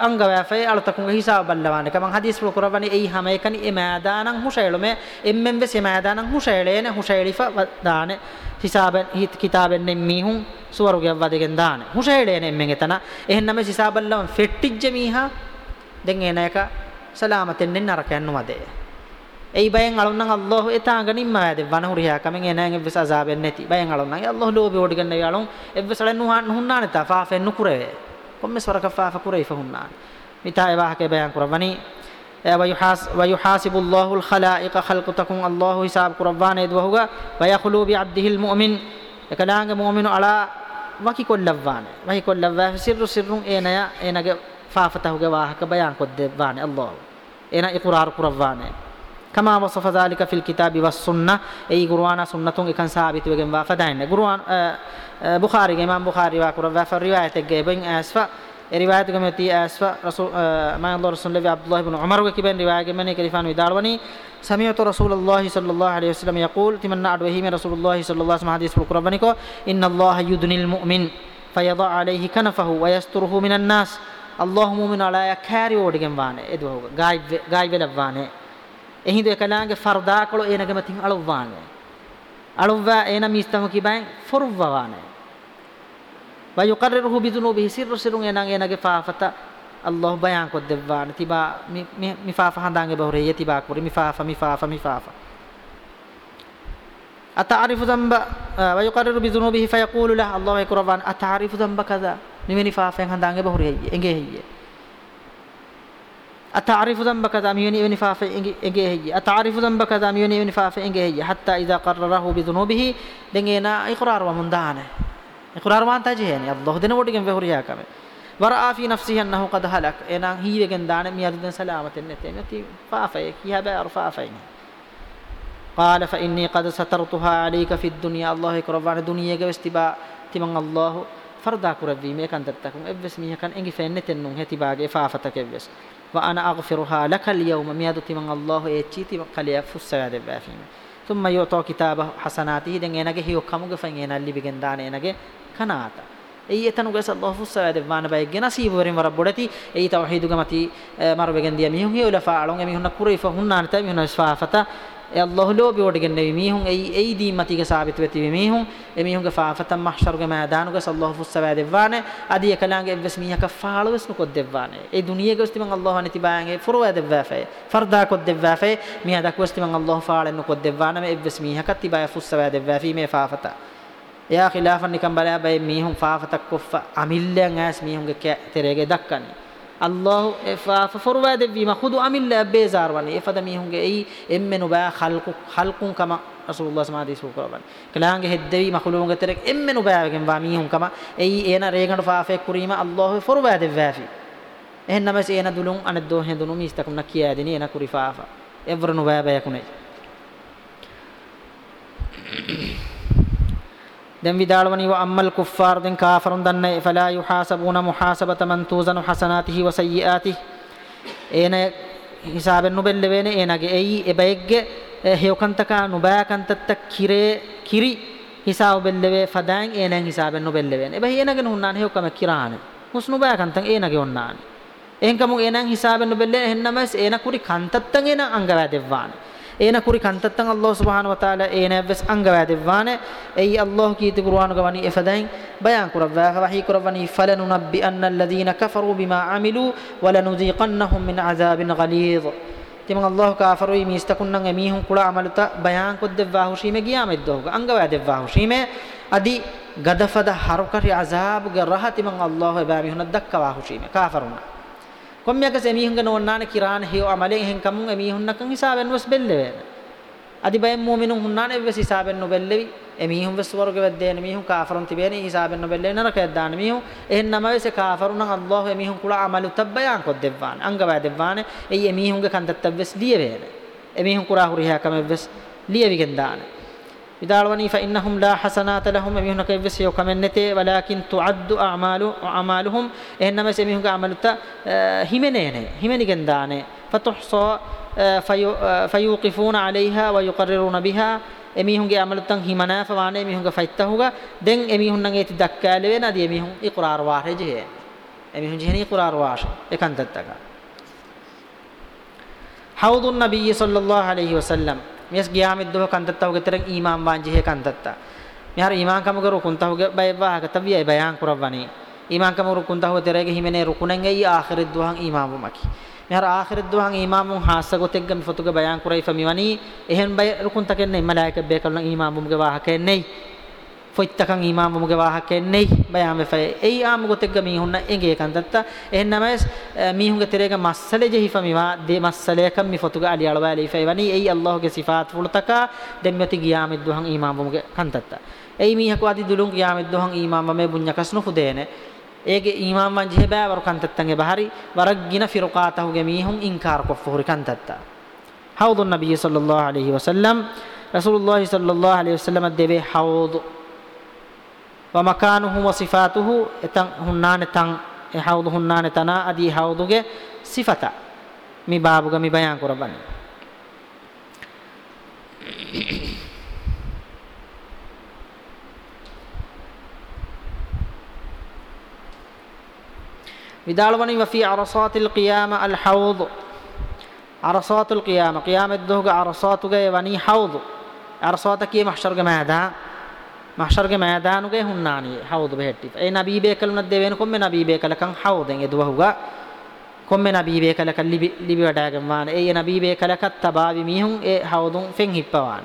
අංග වැෆේ අලතකුන් හිසාබ බල්ලවන් කම හදීස් වල කරවනි ඒ හැම එකනි එමාදානං හුෂෛල මේ එම්මෙන් වෙ සමාදානං හුෂෛලේන හුෂෛලිෆ වදාන හිසාබෙන් හිත කිතාබෙන් මිහුන් සුවරුගේ වදගෙන් දාන හුෂෛලේන එම්මෙන් එතන එහෙන්නම හිසාබ බල්ලවන් ෆෙට්ටිජ්ජ මීහා දැන් එනයක සලාමතෙන් නරකයන් නොවදේ এই বায়ং আলন্নাং আল্লাহ এটা গানি মা দে বানা হুরিয়া কামেন এনা এ বেস আযাবেন নেতি বায়ং আলন্নাং আল্লাহ লোবি ওড গন্না ইয়ালং এ বেস আলে নুহা নুহনা নেতা ফাফে নুকুরে কমে সরকা ফাফা কুরে ফহুনা মিতা এ বাহকে বায়ান কুরবানি ويحاسب الله الخلائق خلق تكون الله حساب قربان يدوهغا ويخلو بعبده المؤمن كنانغ مؤمن على وكي كل لوان وكي كل لوان سر سر اينا اينا فافتهغا واهك بيان قد الله اينا اقرار قربان كما وصف ذلك في الكتاب والسنة أي قرآن سنة إكن ثابت وجن وافدين قرآن بخاري إمام بخاري وقرآن وفر رواية جبين أسفة روايت گمتی اسفا رسول ما الله رسول الله عبد الله بن عمر کے بن روایت میں نے کلیفان ودارونی سمعت رسول الله صلى الله عليه وسلم يقول تمنى ادوهي من رسول الله صلى الله عليه وسلم حديث القرباني کو ان الله يدني المؤمن فيضع عليه كنفه ويستره من الناس اللهم من على كاري وڈگم وانے ادو گائب گائب لوانے එහිඳ එකලාගේ ෆර්දාකලෝ එනගම තින් අලුවානේ අලුවා එන මිස්තම කිබෙන් ෆොරුවානේ වයුකරරුහු බිදුනුබිහි සිර්රු සිරුන් එනන් එනගේ ෆාෆත අල්ලාහ් බයන් කොත් දෙවාන තිබා මි මි ෆාෆ හඳාගේ බහුරේ යතිබා කුරි මි ෆාෆ මි ෆාෆ මි ෆාෆ අතාරිෆු දම්බ වයුකරරු බිදුනුබිහි ෆයකූලු ලහ අල්ලාහ් යකුරවාන අතාරිෆු දම්බ කදා නිමෙනි ෆාෆෙන් හඳාගේ බහුරේ එගේ හෙයියේ atarifu dhanba kadha miyuni ibn fafa enge heji atarifu dhanba kadha miyuni ibn fafa enge heji hatta idha qarrarahu bi dhunubihi dengena iqrar wa mundane iqrar wa antaji yani allah dena wodigen vehuriya kame waraa fi nafsihi annahu qad halak enan hiwegen dane miyadden salamaten nete meti fafa ki haba arfafa ini قال فاني قد سترتها عليك في الدنيا الله يكرم دنيا گستبا تمن الله فردا كربي ميكان دتكم ابس ميكان انگي فنتن نون هتي باگه فافتك ابس وأنا أغفرها لك اليوم ميادتي من الله يجيتي قليا فسيا دبافيم ثم يعطى كتابه حسناته دين ينگه هيو كموگه فين ينالي بگن دان ينگه كناتا ඒ එතනුගස අල්ලාහ් ෆුස්සාද වාන බයගෙන නසීබවරින් වර බොඩති ඒ තවහීදුග මති මර වෙගෙන් දිය මිහුන් හේ උලෆා අලොන් මිහුන්න කුරේ ෆහුන්නාන තම මිහුන්න ස්වාෆත ඒ අල්ලාහ් ලෝබියට ගෙන්නේ මිහුන් ඒ ඒ දීමතික සාබිත වෙති මිහුන් ඒ මිහුන්ගේ ෆාෆතම් මහෂරුගේ මෑදානුගේ සල්ලාහ් ෆුස්සවා දෙවානේ අදී එකලාගේ එවස් මිහක ෆාලවස් නොකොත් දෙවානේ ඒ දුනියේ ගොස්ති මං අල්ලාහ් නති බාගේ ෆුරුවා දෙවාෆේ ෆර්දා කොත් දෙවාෆේ මිහ දක්වස්ති මං අල්ලාහ් ෆාලෙන් නොකොත් දෙවානේ මේ එවස් මිහක තිබා ෆුස්සවා දෙවාෆී මේ ෆාෆතා එයා ඛිලාෆන් නිකම් බලා බයි මිහුන් ෆාෆතක් කොෆ අමිල්ලන් ඇස් මිහුන්ගේ තෙරේගේ දක්කන්නේ අල්ලාහ් ෆෆරුවා දෙවීම ඛුදු අමිල්ලා බේසාර වන්නේ එපද මීහුන්ගේ එයි එම්මෙනු බා ඛල්කු ඛල්කුන් කම රසූලුල්ලාහ් සමාදී සූකරවන් කලාංගේ හෙද්දවි මඛලුංගේ තරක් එම්මෙනු බාවගෙන් වා මීහුන් කම එයි එන රේගණ ෆාෆෙක් කුරීම අල්ලාහ් ෆරුවා දෙවෑෆි එහෙන්නම සේන දුලුන් අනද්දෝ හෙඳුනු මිස්තකුන කියා දෙනි එන කුරිෆාෆා එවරනු බෑ බෑ කුනේ Thank you. දැන් විදාලවනි ව අම්මල් කුෆාර් දැන් කාෆරුන් දන්නේ ෆලා යුහාසබුන මුහාසබත මන් තුසන හසනාතිහි ව සයියාති එන හිසාබෙන් නුබෙල්ල වෙන්නේ එනගේ එයි එබෙග්ගේ හේකන්තක නුබයකන්තත්ත කිරේ කිරි හිසාව බෙල්ලවේ ෆදාන් එනන් හිසාබෙන් නුබෙල්ල වෙන්නේ එබැයි එනගේ නුන්නාන හේකම කිරාන හුස්නුබයකන්තන් එනගේ ඔන්නාන එන්කමු එනන් හිසාබෙන් නුබෙල්ල එන්නමස් එන කුරි කන්තත්තන් එන අංගවැදෙවානේ ඒන කුරි කන්තත්තන් අල්ලාහ් සුබ්හානහු වතාලා ඒනවස් අංගවැදෙවානේ එයි අල්ලාහ් කීති කුර්ආන ගවනි එෆදයින් බයන් කුරවා වහී කුරවනි ෆලනුනබ්බි අන්නල්ලදීන කෆරු බිමා අමිලු වලනුදීකන්නහුම් මින් අසාබින් ගලීද් තිමන් අල්ලාහ් කාෆරුයි මිස්තකුන්නන් එමීහුන් කුලා අමලත බයන් කොද්දවා හුෂීමේ ගියාමෙද්දෝග අංගවැදෙවා හුෂීමේ අදි ගදෆද හරුකරි අසාබ්ග රහතිමන් අල්ලාහ් බෑමිහුන දක්කවා හුෂීමේ කාෆරුනා කොම්මියකස එමීහුන්ගේ නොන්නාන කිරාන හේව අමලෙන් හෙන් කමුන් එමීහුන්නකන් හිසාවෙන් වස් බෙල්ලෙවෙන අදිබයෙන් මුමිනුන් හුන්නාන එවස් හිසාවෙන් නොබෙල්ලෙවි එමීහුන් වස් ස්වර්ග වෙද්දේන මීහුන් කාෆරුන් තිබේන හිසාවෙන් නොබෙල්ලෙ නරකයක් දාන මීහුන් එහෙන් නම වෙස කාෆරුන් අල්ලාහ් එමීහුන් කුල අමලු තබ්බයන් කොත් දෙවාන අංගවා දෙවාන එයි එමීහුන්ගේ කන්දත් තබ්වස් ලියවෙන එමීහුන් කුරා හුරිහා කම එවස් ලියවිගෙන් දාන විදාලවනි ෆඉන්නහුම් ලා හසනාත ලහුම් මිහුන කෙවස් යෝ කමෙන්නතේ වලාකින් තුඅද්දු අමාලු අමාලුහුම් එහෙන්නම සෙමිහුග අමලුත හිමෙනේනේ හිමෙනිගෙන් දානේ ෆතුහ්සා ෆයූකිෆූන අලයිහා වයුකරිරුන බිහා එමිහුන්ගේ අමලුතන් හිමනාෆවානේ මිහුන්ගේ ෆයිත්තහුග දැන් එමිහුන්නන් ඒති දක්කාල වෙනදී එමිහුන් ඉක්රාර් වාහේ ජෙහේ එමිහුන් ජෙහනේ ඉක්රාර් වාහ් එකන්තත්තක හවුදුන් නබිය සල්ලල්ලාහු අලයිහි වසල්ලම් මියස් ගියාමිද්දෝ කන්දත්තවගේ තරක් ඊමාම් වාංජිහේ කන්දත්තා මිහර ඊමාම් කම කරු කුන්තහුගේ බයවාහක තවියයි බයං කරවණි ඊමාම් කම කරු කුන්තහුව තරගේ හිමනේ රුකුණන් ඇයි ආඛිරි දුවහන් ඊමාම් වමකි මිහර ආඛිරි දුවහන් ඊමාම් වුන් හාසගොතෙක් ගමි ෆතුගේ බයං කරයි ෆමිවනි එහෙන් බය රුකුන් තකෙන්නේ මලායක බේකල්න ඊමාම් වුම්ගේ වාහකෙන්නේ ಫೊಯ್ತಕಂ ಇಮಾಮುಗೆ ವಾಹಕ ಎನ್ನೈ ಬಯಾಮೆ ಫೈ ಎಯ್ ಆಮುಗೊತೆಗ್ಗ ಮೀಹುನ್ನ ಎಂಗೆ ಕಂದತ್ತ ಎನ್ನಮಸ್ ಮೀಹುಗೆ ತಿರೆಗ ಮಸ್ಸಲೆ ಜೆಹಿಫ ಮಿವಾ ದೆ ಮಸ್ಸಲೆ ಕಂ ಮಿ ಫೊತುಗ ಅಲಿ ಅಳವಾಲಿ ಫೈವನಿ ಎಯ್ ಅಲ್ಲಾಹುಗೆ ಸಿಫಾತ್ ಫುಳ್ತಕ ದೆಮ್ಯತಿ ಗಿಯಾಮಿದ್ದುಹಂ ಇಮಾಮುಗೆ ಕಂದತ್ತ ಎಯ್ ಮೀಹಕು ಅದಿ ದುಲುಂ ಗಿಯಾಮಿದ್ದುಹಂ ಇಮಾಮಮೆ ಬುಣ್ಯಕಸ್ನು ಫುದೇನೆ ඒගේ ඊමාම්මන් ජිහ බෑවර කන්තත්තන්ගේ බහරි වරග්ගින ෆිරුකාතහුගේ මීහුන් ඉන්කාර කොෆුරි කන්තත්තා හවුදුන් නබිය සල්ලල්ලාහු අලයිහි වසල්ලම් රසූලුල්ලාහි සල්ලල්ලාහු අලයිහි වසල්ලම් දෙවේ හවුදු wa makanuhu wa sifatuhu etan hunnane tan e hawdu hunnane tana adi hawduge sifata mi babuga mi bayan kurabanni විදාලවනි වෆී අරසාතිල් ඛියාම අල් හවුද් අරසාතුල් ඛියාම ඛියාමෙත් දොහුගේ අරසාතුගේ වනි හවුද් අරසාත කී මහෂර්ගේ මෑදා මහෂර්ගේ මෑදානුගේ හුන්නානි හවුදු බෙහෙට්ටි ඒ නබී බේකලුණත් දෙවෙන කොම්මෙ නබී බේකලකන් හවුදෙන් එදුවහුගා කොම්මෙ නබී බේකලකන් ලිබි ලිබි වඩාගෙන වාන ඒ නබී බේකලකත් තබාවි මිහුන් ඒ හවුදුන් ෆෙන් හිප්පවාන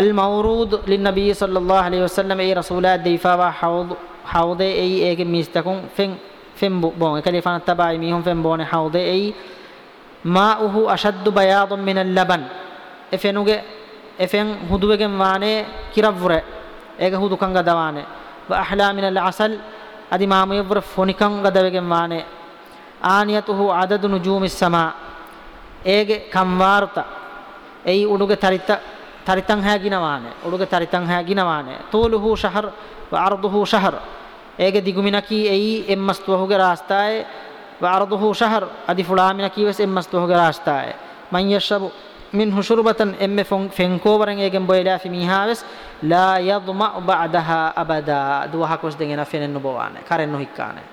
අල් මවරූද් ලින්නබී සල්ලල්ලාහු අලයිහි වසල්ලම ඒ රසූලා දෙයිෆාවා හවුදු හවුදේ ඒ ඒගේ මිස්තකුන් ෆෙන් ෆෙන් බොන් එකලිෆාන තබාවි මිහුන් ෆෙන් බොනේ හවුදේ ඒ මාඋහු අෂද්දු බයාදුන් මිනල් ලබන් එෆෙනුගේ එෆෙන් හුදුවගෙන් වානේ කිරව්වරේ ega hudu kanga dawane wa ahla min al asal adi ma muyawr fonikan gadawegen wane aniyatuhu adadu nujumis sama ege kamwarta ei uduge tarita taritan haginawane uduge taritan haginawane tuluhu shahr wa arduhu shahr ege diguminaki ei emmastuhuge rastaye wa arduhu shahr adi fulaminaki wes emmastuhuge rastaye man yashabu minhu shurbatan emme fenkovaren egen boylafi mihaves ලා යضමා බදහා අබදා දුවහකොස් දෙගෙන ෆෙනෙන් නොබවානේ කරෙන් නොහික්කානේ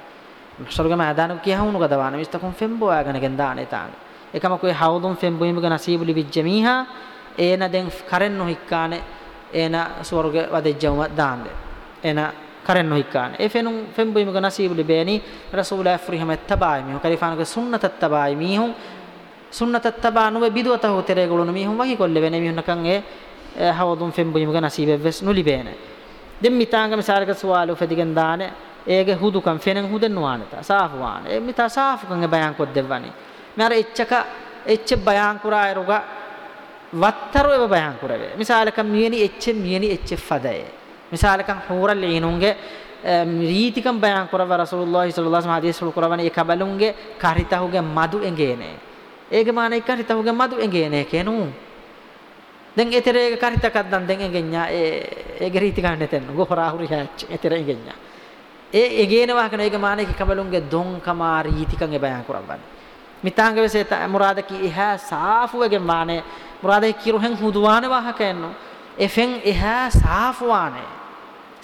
මහසර්ගම ආදානු කියහුණු ගදවාන මිස්තකුම් ෆෙම්බෝයාගෙන ගෙන්දානේ තාන එකම කුයි හවුදුම් ෆෙම්බෝයිමක නසීබුලි විජ්ජමීහා ඒන දෙන් කරෙන් නොහික්කානේ ඒන ස්වර්ග වදෙජ්ජම දාන්නේ ඒන කරෙන් නොහික්කානේ ඒ ෆෙනුම් ෆෙම්බෝයිමක නසීබුලි බේනි රසූලා ෆ්‍රිහම තබායිමි කලිෆානක සුන්නත තබායිමි හුම් සුන්නත තබා නුවේ බිදුවත හොතරේ ගලුණු මිහුම් වහි කොල්ල වෙන මිහුන්නකන් ඒ හවදුම් ෆෙම් බුයිමක නසීබෙ වෙස් නුලිබේන දෙම් මිතාංගම සාරක සුවාලු ෆෙදිගෙන් දාන ඒගේ හුදුකම් ෆෙනෙන් හුදෙන් වානත සාෆුවාන ඒ මිතා සාෆුකන්ගේ බයන් කොත් දෙවනි මර එච්චක එච්ච බයන් කුරා අයරුග වත්තරෝ එව බයන් කුරවේ මිසාලකම් මියනි එච්ච මියනි එච්ච ෆදය මිසාලකම් හෝරල් ලේනුන්ගේ රීතිකම් බයන් කරව රසූලුල්ලාහි සල්ලල්ලාහු අලයිහි වසල්ලම් හදීස් කරවන ඒ කබලුන්ගේ කරිතහුගේ මදු එංගේනේ ඒගේ මානෙ කරිතහුගේ මදු එංගේනේ කෙනු දැන් එතරේක කරිතකක් දන් දැන් එගෙඤ්ඤා ඒ ඒගේ රීති ගන්න එතෙන්න ගොහරා හුරි හැච් එතර එගෙඤ්ඤා ඒ එගේනවා කන ඒක මානෙක කබලුන්ගේ දොන් කමා රීතිකන් එබයන් කරවන්නේ මිතාංග වෙසේ මුරාද කි එහා සාෆුවගේ මානේ මුරාද කිරුහෙන් හුදුවාන වාහකයන්no එෆෙන් එහා සාෆුවානේ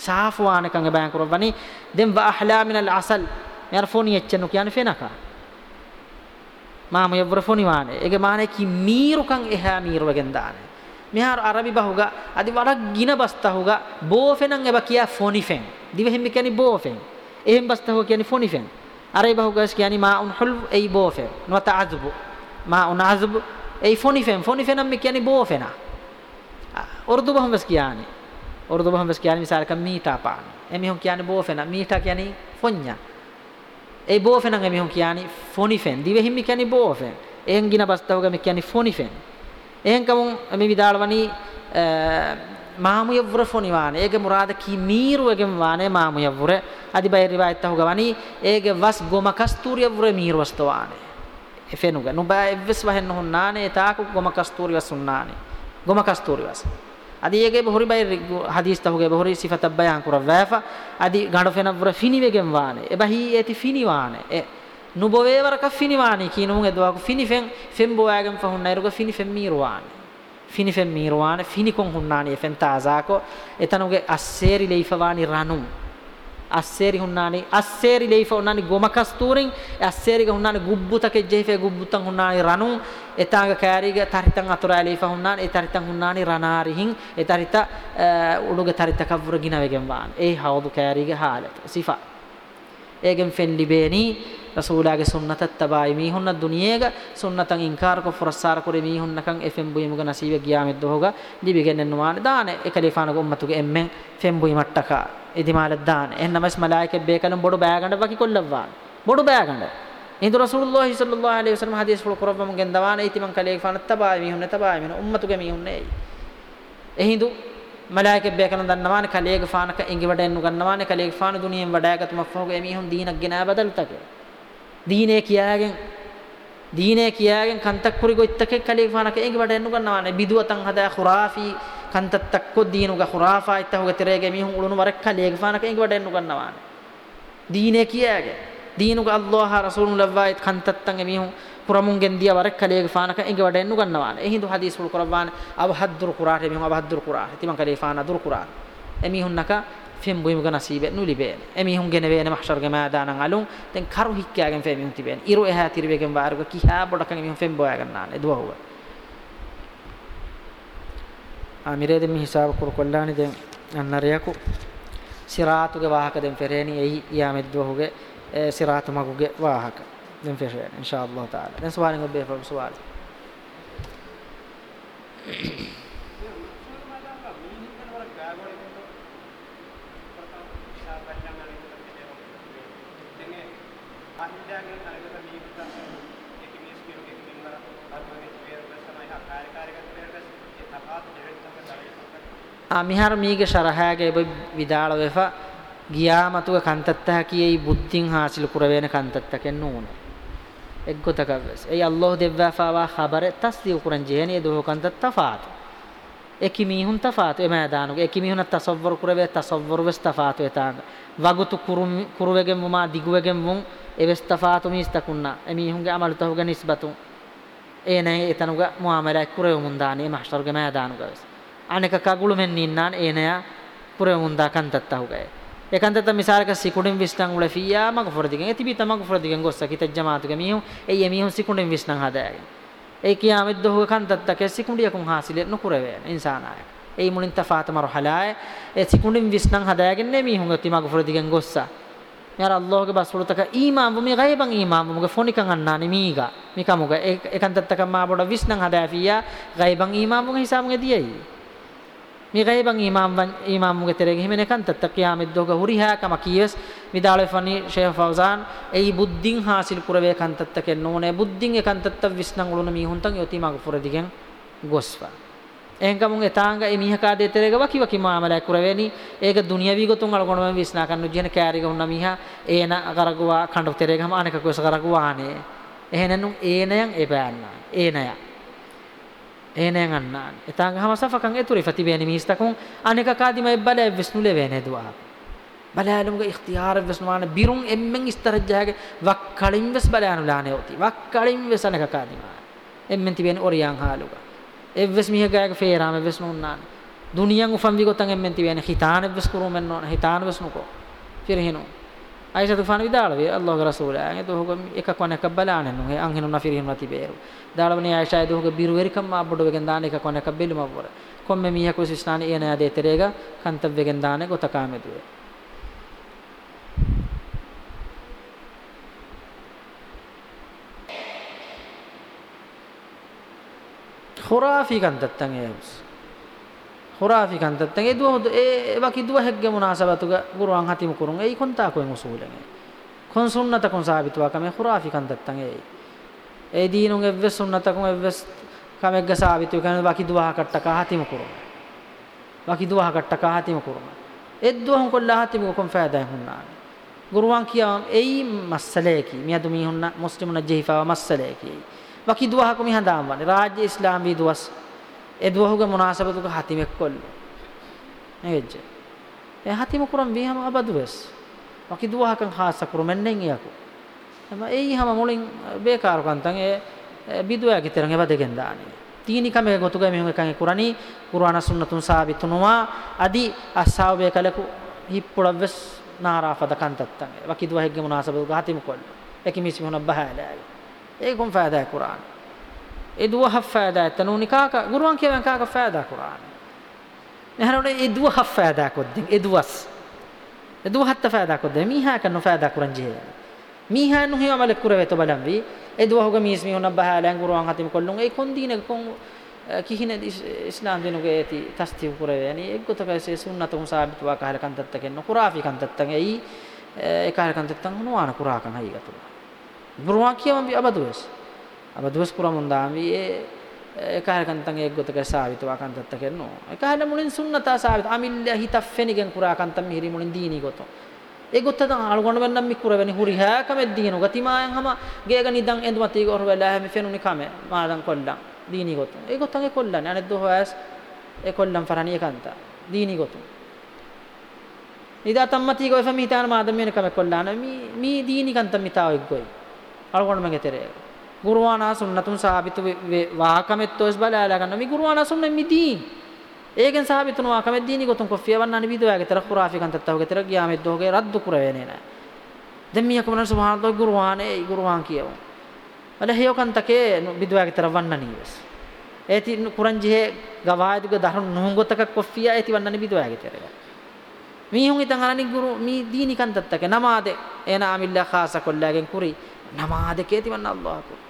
සාෆුවානකන් එබයන් කරවන්නේ දැන් වඅහ්ලා මිනල් අසල් යර්ෆෝනි එච්චනු කියන්නේ ෆෙනකා මාම යබ්‍රෆෝනි වානේ ඒගේ මානේ කි මීරුකන් එහා මීරුවගෙන් දානේ මෙහාර අරබි බහුග අදි වඩක් ගින බස්තහුග බෝෆෙනන් එබ කියා ෆොනිෆෙන් දිවෙහිම් කියන්නේ බෝෆෙන් එහෙම් බස්තහුග කියන්නේ ෆොනිෆෙන් අරයි බහුගස් කියන්නේ මා උන් හුල් ඒ බෝෆෙ නොත අජබ මා උන් අජබ ඒ ෆොනිෆෙන් ෆොනිෆෙන් නම් කියන්නේ බෝෆෙන උර්දු බහුගස් කියන්නේ උර්දු බහුගස් කියන්නේ මිසාර කම් මීටා පාන එමිහොන් කියන්නේ බෝෆෙන මීටා කියන්නේ ෆොඤ්ඤා ඒ බෝෆෙනන් එමිහොන් කියන්නේ ෆොනිෆෙන් දිවෙහිම් කියන්නේ බෝෆෙන් එහෙන් ගින බස්තහුග මේ කියන්නේ ෆොනිෆෙන් එහෙන්කමුන් මේ විදාලවනි මාමුයව්රෆොනි වානේ ඒගේ මුරාද කි මීරුවගෙන් වානේ මාමුයව්ර අදි බය රිවායත් අහු ගවනි ඒගේ වස් ගොම කස්තූරියව්ර මීරුවස්ත වානේ එෆෙනුග නුබා එව්ස් වහෙන්න හොන්නානේ තාකු ගොම කස්තූරියස් උන්නානේ ගොම කස්තූරියස් අදි ඒගේ බොහරි බය හදීස් තහුගේ බොහරි සිෆතබ්බයන් කුරවෑෆා අදි ගඬ ෆෙනව්ර ෆිනිවෙගෙන් වානේ එබහි ඇති ෆිනි වානේ nubovevaraka finiwaani kiinumun edwaku finifen fembowaagem fahunnayiruga finifen miiruwaani finifen miiruwaane finikon hunnaani efen taazaako etanuge asseeri leifawaani ranum asseeri hunnaani asseeri leifa hunnaani gomakastuurin asseeriga hunnaani gubbutake jehife gubbutan hunnaani ranum etaaga kaariga taritan atura leifa hunnaani etaritan hunnaani ranaarihin etarita uluge taritakavvura ginavegen waan ei hawdu kaariga haalet sifa egen fen libeeni රසූලාගේ සුන්නතත් තබායි මීහුන්න දුනියේග සුන්නතන් ඉන්කාර කො ෆොරස්සාර කරේ මීහුන්නකන් එෆෙම් බුයිමුග නසීව ගියාමෙද්ද හොග දිවිගෙන්නන වාන දාන එකලිෆාන ගොම්මතුගේ එම්මෙන් ෆෙම් බුයි මට්ටකා ඉදිමාල දාන එන්නමස් මලායිකෙ බේකලම් බොඩු බෑගඬ වකි කොල්ලවාන බොඩු බෑගඬ ඉන්ද රසූලුල්ලාහි සල්ලල්ලාහු අලයිහි වසල්ලම් හදීස් වල කරවම ගෙන් දවාන ඉතිමන් කලිෆාන තබායි මීහුන්න තබායි මීන උම්මතුගේ මීහුන්නේ එහිඳු මලායිකෙ බේකන දන්නවාන කලේග ෆානක ඉංගි වඩෙන්නු ගන්නවාන කලේග ෆාන දුනියෙන් වඩාගත්ම ෆෝග එමිහුන් දීනක් ගෙනා බදල්තක දීනේ කියාගෙන් දීනේ කියාගෙන් කන්තක්කුරි ගොයිත්තකෙක් කලිෆානක එංගි බඩ එන්නු ගන්නවානේ බිදුවතන් හදා ખુરાෆී කන්තත්තක්කො දීනුග ખુરાෆා ඉත්තහුග තිරේගේ මිහුන් උළුණු වරක් කලිෆානක එංගි බඩ එන්නු ගන්නවානේ දීනේ කියාගෙන් දීනුග අල්ලාහ රසූලුන් ලව්වායිත් කන්තත්තන්ගේ මිහුන් පුරමුන්ගෙන් දිය වරක් කලිෆානක එංගි බඩ එන්නු ගන්නවානේ එහිඳු හදීස් උල් කුරවාන අවහද්දුරු කුරාහේ මිහුන් අවහද්දුරු කුරාහේ තිමන් කලිෆාන දුරු කුරාහ එමිහුන්නක fem boy muga nasibe nuli be emi hun gene be na mahshar ge ma danan alun ten karu hikka gen fem hun tiben iru e ha tirbe gen war go ki ha bodak emi hun fem boya gen nan edwa huwa amire de mi hisab kur kollani den annariyaku siratu ge wahaka den fereni ei yamed dwa huge e, siratu maguge wahaka den fereni insha Allah taala den swalin go be fa swal Thank you. ಆ ಮಿಹಾರ ಮೀಗೆ ಶರಹಾಗೆ by ವಿದಾಳ ವೆಫ ಗಿಯಾಮತುಗ ಕಂತತ್ತ ಕಿಯೈ ಬುದ್ಧಿಂ ಹಾಸಿಲ್ ಕುರವೇನ ಕಂತತ್ತ ಕೆನ್ನೂನ ಎಗ್ಗೊತಕ I Allah ದೆವ್ವಾಫಾವಾ ಖಬರೆ ತಸ್ದೀವ್ ಕುರನ್ Jenny ದೋಹ ಕಂತತ್ತ ಫಾತ್ ಎಕಿ ಮೀಹುನ್ ತಫಾತು ಎಮೆ ದಾನುಗೆ ಎಕಿ ಮೀಹುನ ತಸವ್ವರ್ ಕುರವೆ ತಸವ್ವರ್ ವೆಸ್ ತಫಾತು ಎತಾಂಗ ವಗುತು ಕುರುಂ ಕುರುವೆಗೆ ಮುಮಾ ದಿಗುವೆಗೆ ಮುಂ ಎವೆಸ್ ತಫಾತು ಮೀಸ್ತಕುನ್ನ ಎಮೀಹುಂಗೆ ಅಮಲು ತಹುಗೆ ನಿಸ್ಬತು ಏನೇ ಎತನುಗ ಮುಆಮಲ ಕುರವೆ ಮುಂದಾನೆ ಮಹಶರ್ಗೆ ಮೆ ದಾನುಗೆ ವೆಸ್ අනෙක කගුළු මෙන් නින්නාන් ඒනයා පුරමුන්දා කන්තත්තහුගේ ඒකන්තත මිසාරක සිකුඩින් විස්නං උල ෆියා මග ෆොරදිගෙන් එතිබි තමග ෆොරදිගෙන් ගොස්ස කිත ජමාතුක මිහුන් ඒ යමිහුන් සිකුඩින් විස්නං හදාගෙන ඒ කියාමෙද්ද හො කන්තත්ත කෙ සිකුඩියකුන් හාසිලෙ නුකුරවේන ඉන්සානායක ඒ මුලින් තෆාත මරහලාය ඒ සිකුඩින් විස්නං හදාගෙන මිහුන් තිමග ෆොරදිගෙන් ගොස්සා මෙයාර අල්ලාහගේ බස්වලතක ඊමාම් මේ ගයිබන් ඊමාම් මුගේ ෆොනිකන් අන්නානි මීගා මිකමුගේ ඒකන්තත්තක මා බොඩ විස්නං හදාෆියා ගයිබන් ඊමාම් මුගේ හිසාමුගේ දියයි මිගයිබන් ඊමාම්වන් ඊමාම්මුගේ තෙරෙගේ හිමෙන කන්තත්ත කියාමෙත් දෝග හුරිහාකම කීවස් විදාලෙෆනි ෂේඛ් ෆෞසාන් එයි බුද්ධින් හාසිල් කුරවේ කන්තත්ත කෙන් නෝනේ බුද්ධින් ඒ කන්තත්ත විස්නං උළුන මීහුන්තන් යොති මග පුරදිගෙන් ගොස්වා එංගමුන් එතාංග ඒ මීහකා දේ තෙරෙග වකි වකි මාමලක් කුරවේනි ඒක දුනියවි ගොතුන් අලගොණ මම විස්නා කන්නු ජන කෑරි ගොන්න මීහා ඒන කරගුවා කණ්ඩ තෙරෙගම අනක කොස කරගුවානේ එහෙනනු ඒනයන් එපෑන්නා ඒනයා eeneen annaan etaan gahama safakan eturi fatibeeni miistakun aneka kaadima ebbala evvesnu leveen heduaa balaalumga ikhtiyar evvesnuana birun emmen istarajjaage wakkalin ves balaanu laane oti wakkalin ves aneka kaadima emmen tibeeni oriyan haaluga evves mihagaage feeraam evves nunnaan duniyan ufan vigotan emmen tibeeni hitaan evves kurumen non hitaan evves nuko firhinu aisha tufan vidalwe allah rasoola edo hogam ekakwan ekak balaanen nu he anhinu nafirhinu tibeeru ದಾಳವನಿ Ayesha ಇದು ಹೋಗ ಬಿರು ವೆರಿಕಮ್ಮ ಅಬ್ಬಡುವೆಗೆ ದಾನಿಕ ಕೊನೆಕ ಬೆಲುಮ ಬರ ಕೊಮ್ಮೆ ಮೀಹ ಕುಸಿ ಸ್ನಾನ ಏನ ಅದೇ ತೆರೆಗ ಕಂತವ್ಯಗೆ ದಾನೆ ಗೊತ್ತಕಾಮೆದುವೆ خرافي كان تتنجي خرافي كان تتنجي دو باكي دو هجة مناسبة قرآن هاتي مكرون أي كنتا كوي مسؤولين كن سنة كن ثابت واكمي خرافي كان تتنجي ඒ දීනුන් එව්වෙස් සුන්නතකුන් එව්වෙස් කමෙක්ග සාවිතු කරන වකිදුවහ කට්ටකා හතිම කුරුම වකිදුවහ කට්ටකා හතිම කුරුම එද්දුවහුන් කොල්ලා හතිම කොම් ෆෑදා හුන්නා ගුරුවන් කියවම් එයි මස්සලේකි මියදු මිහුන්න මුස්ලිමුන ජෙහිෆාව මස්සලේකි වකිදුවහකු මිහඳාම් වන්නේ රාජ්‍ය ඉස්ලාම් වීදුවස් එදුවහුග මුනාසබතුක හතිමෙක් කොල්ලු නෙවෙච්ච ඒ හතිම කුරම් විහම අබදුවස් වකිදුවහකන් හාස කුරුමෙන් නෙන් යකෝ එම ඒ හැම මුලින් බේකාරකන්තන් ඒ බිදුවා කිතරන් ඒවා දෙකෙන් දාන්නේ තීනි කම ගොතුග මෙහෙම එකන් කුරානි කුරාන සුන්නතුන් සාබිතුනවා අදි අස්සාවේ කලකු හිප්පොළවස් නාරාෆද කන්තත්තන් වකිදුව හෙග්ගේ මුනාසබු ගාතිම කොල්ල එකිමිසි මොන බහලා ඒකම් ෆාදා කුරාන ඒ දුව හෆාදා තනුනිකාක ගුරුවන් කියවන් කාක ෆාදා කුරාන නහරොනේ ඒ දුව හෆාදා කොද්දින් ඒ දුවස් ඒ දුව හත් ෆාදා කොද්ද මීහා කන්න ෆාදා කුරන් ජේ Mihan no hiwa malek kureveto balamvi edwahuga miismi honna bahalan guruan hatim kollun ei kondine kon kihine islam dinuge eti tastiu kurave yani eggotaka se sunnatun saabit wa kahal kan tattaken no kurafi kan tattan ei e kahal kan tattan hunuana kurakan haigatu buruan kiyam bi abadues abadues kuramundami e ekahal kan tattan eggotaka saabit wa kan tattaken no ekahal mulin sunnata saabit amilla hitaffenigen kurakan tam hiri mulin dini goto ඒ ಗೊತ್ತದ ಆಳ್ಗೊಂಡು ಬಂದ ನಮ್ಮಿ ಕುರವೆನಿ ಹುರಿ ಹಾಕಮೆ ದೀನು ಗತಿಮಾಯಂ ಹಮ ಗೇಗ ನಿದಂ ಎಂದು ಮತ್ತೆ ಈಗ ಹೊರವೆಲ್ಲ ಹಮೆ ಫೆನು ನಿಕಮೆ ಮಾದಂ ಕೊಲ್ಲ ದೀನಿ ಗೊತ್ತು ඒ ಗೊತ್ತಂಗೆ ಕೊಲ್ಲ ನನದ್ದು ಹೊಯಸ್ ඒ ಕೊಲ್ಲಂ ಫರನಿ ಏಕಂತ ದೀನಿ ಗೊತ್ತು ඉදා තම්මති ගොය ෆමි හිතාන මාදම් මෙන කම කොල්ලාන මී මී දීනි කන්ත මිතාව එක්ගොයි අලගොණ මගේ තෙරේ ගුරුවානා සුන්නතුන් සාබිතු වාකමෙත් තොස් බලාලා ගන්න මී ගුරුවානා සුන්න මිදී ඒකෙන් සාහබි තුන අකමැද්දීනි ගොතුන් කොෆියවන්න අනිබිද ඔයාගේ තර කුරාෆිකන් තත්තවගේ තර ගියාමෙද්ද ඔහුගේ රද්දු කුරවේනේ නෑ දැන් මීයා කමන සුබහානතෝ ගුරුවානේ ගුරුවාන් කියවෝ වල හේයකන් තකේ බිදවාගේ තර වන්න නීවස් ඒති කුරංජිහේ ගවායදුග දහරු නොහුඟොතක කොෆියා ඒති වන්න අනිබිදවාගේ තර මීහුන් ඉතන් අනනි ගුරු මී දීනිකන් තත්තක නමාදේ එනා මිල්ලා ખાස කොල්ලාගෙන් කුරි නමාදේ කේති වන්න අල්ලාහ් කුරි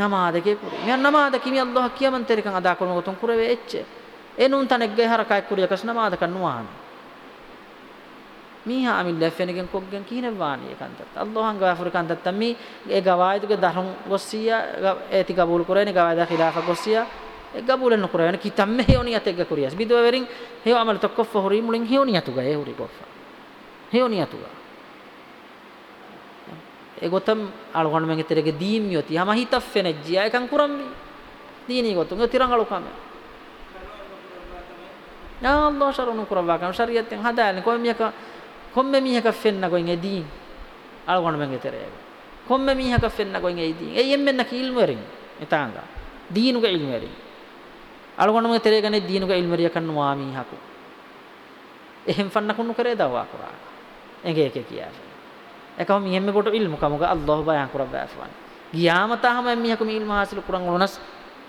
නමාදේ කුරි මෙයන් නමාද කිමි අල්ලාහ් කියමන් තෙරකන් අදා කරන ගොතුන් කුරවේ එච්චේ එනුන් තනෙක්ගේ හරකයක් කුරියකස් නමාදක නුවාන මීහා අමිල් ලැෆෙනගෙන් කොග්ගෙන් කිනවානි එකන්තත් අල්ලාහන් ගාෆුර කන්තත් මි ඒ ගවායිදුගේ දහම් ගොස්සියා ඒති ගබූල් කරේනි ගවායිදා ඛිලාෆ ගොස්සියා ඒ ගබූල් නුකරේන කිතම් මෙ හේෝනි යතෙක් කුරියස් බිදව වෙරින් හේව අමල තොක්කොෆ හොරි මුලින් හේෝනි යතුගා ඒ හොරි කොෆ හේෝනි යතුගා ඒ ගොතම් අලගොණ මෙගෙතරගේ දීම් යොති යම හිතක් ෆෙනජ්ජියා එකන් කුරම්මි දීනි ගොතුන් තිරංගලු කමේ yaa allah sharu nukurawaa kam shariyatten hadaalen koye miyaka komme mihaka fenna goyen e diin algono men etereego komme mihaka fenna goyen e diin e yemmennak ilmu erin etaanga diinuga ilmu erin algono men etereegane diinuga ilmu eriya kannuwaa mihaku එහෙම ෆන්නකුණු කරේ දවවා කරා එගේ එක කියාවේ එකම මිහෙම්මෙ කොට ඉල්මු කමුග අල්ලාහ් බයන් කරා බෑෆවන් ගියාම තහම මිහකු මිල්ම හාසිල කුරන් උනස්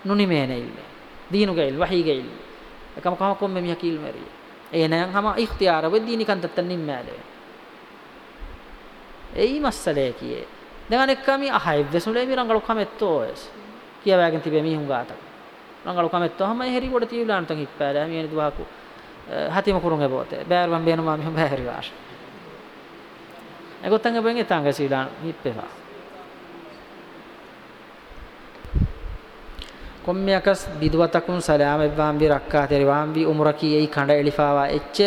නුනිමේන ඉල්මේ දීනුගේ ඉල් වහීගේ ඉල්මේ එකමකමකොම් මෙ මිය කීල් මැරිය ඒනෑන් හම ඉක්තියාර වෙද්දීනිකන් තත්තනින් මෑලේ ඒයි මස්සලේ කියේ දැන් එක්කමි අහයි වෙසුලේ මිරංගලු කමෙත්තෝස් කියවැගෙන් තිබෙ මිහුන් ගාත රංගලු කමෙත්තෝ හම හෙරි කොට තියුලාන් තන් ඉප්පෑලා මියනි දුවහකු හතිම කුරුන් ගබෝතේ බෑරම් බේනවා මිහුන් බෑරි වාශ එගොතන් ගබෙන් ඉතංග සීලාන් ඉප්පේවා කොම්මියකස් බිදුවතකුන් සලාම එවම් වි රක්කා තෙරවම් වි උමරකී එයි කඬ එලිපාවා එච්ච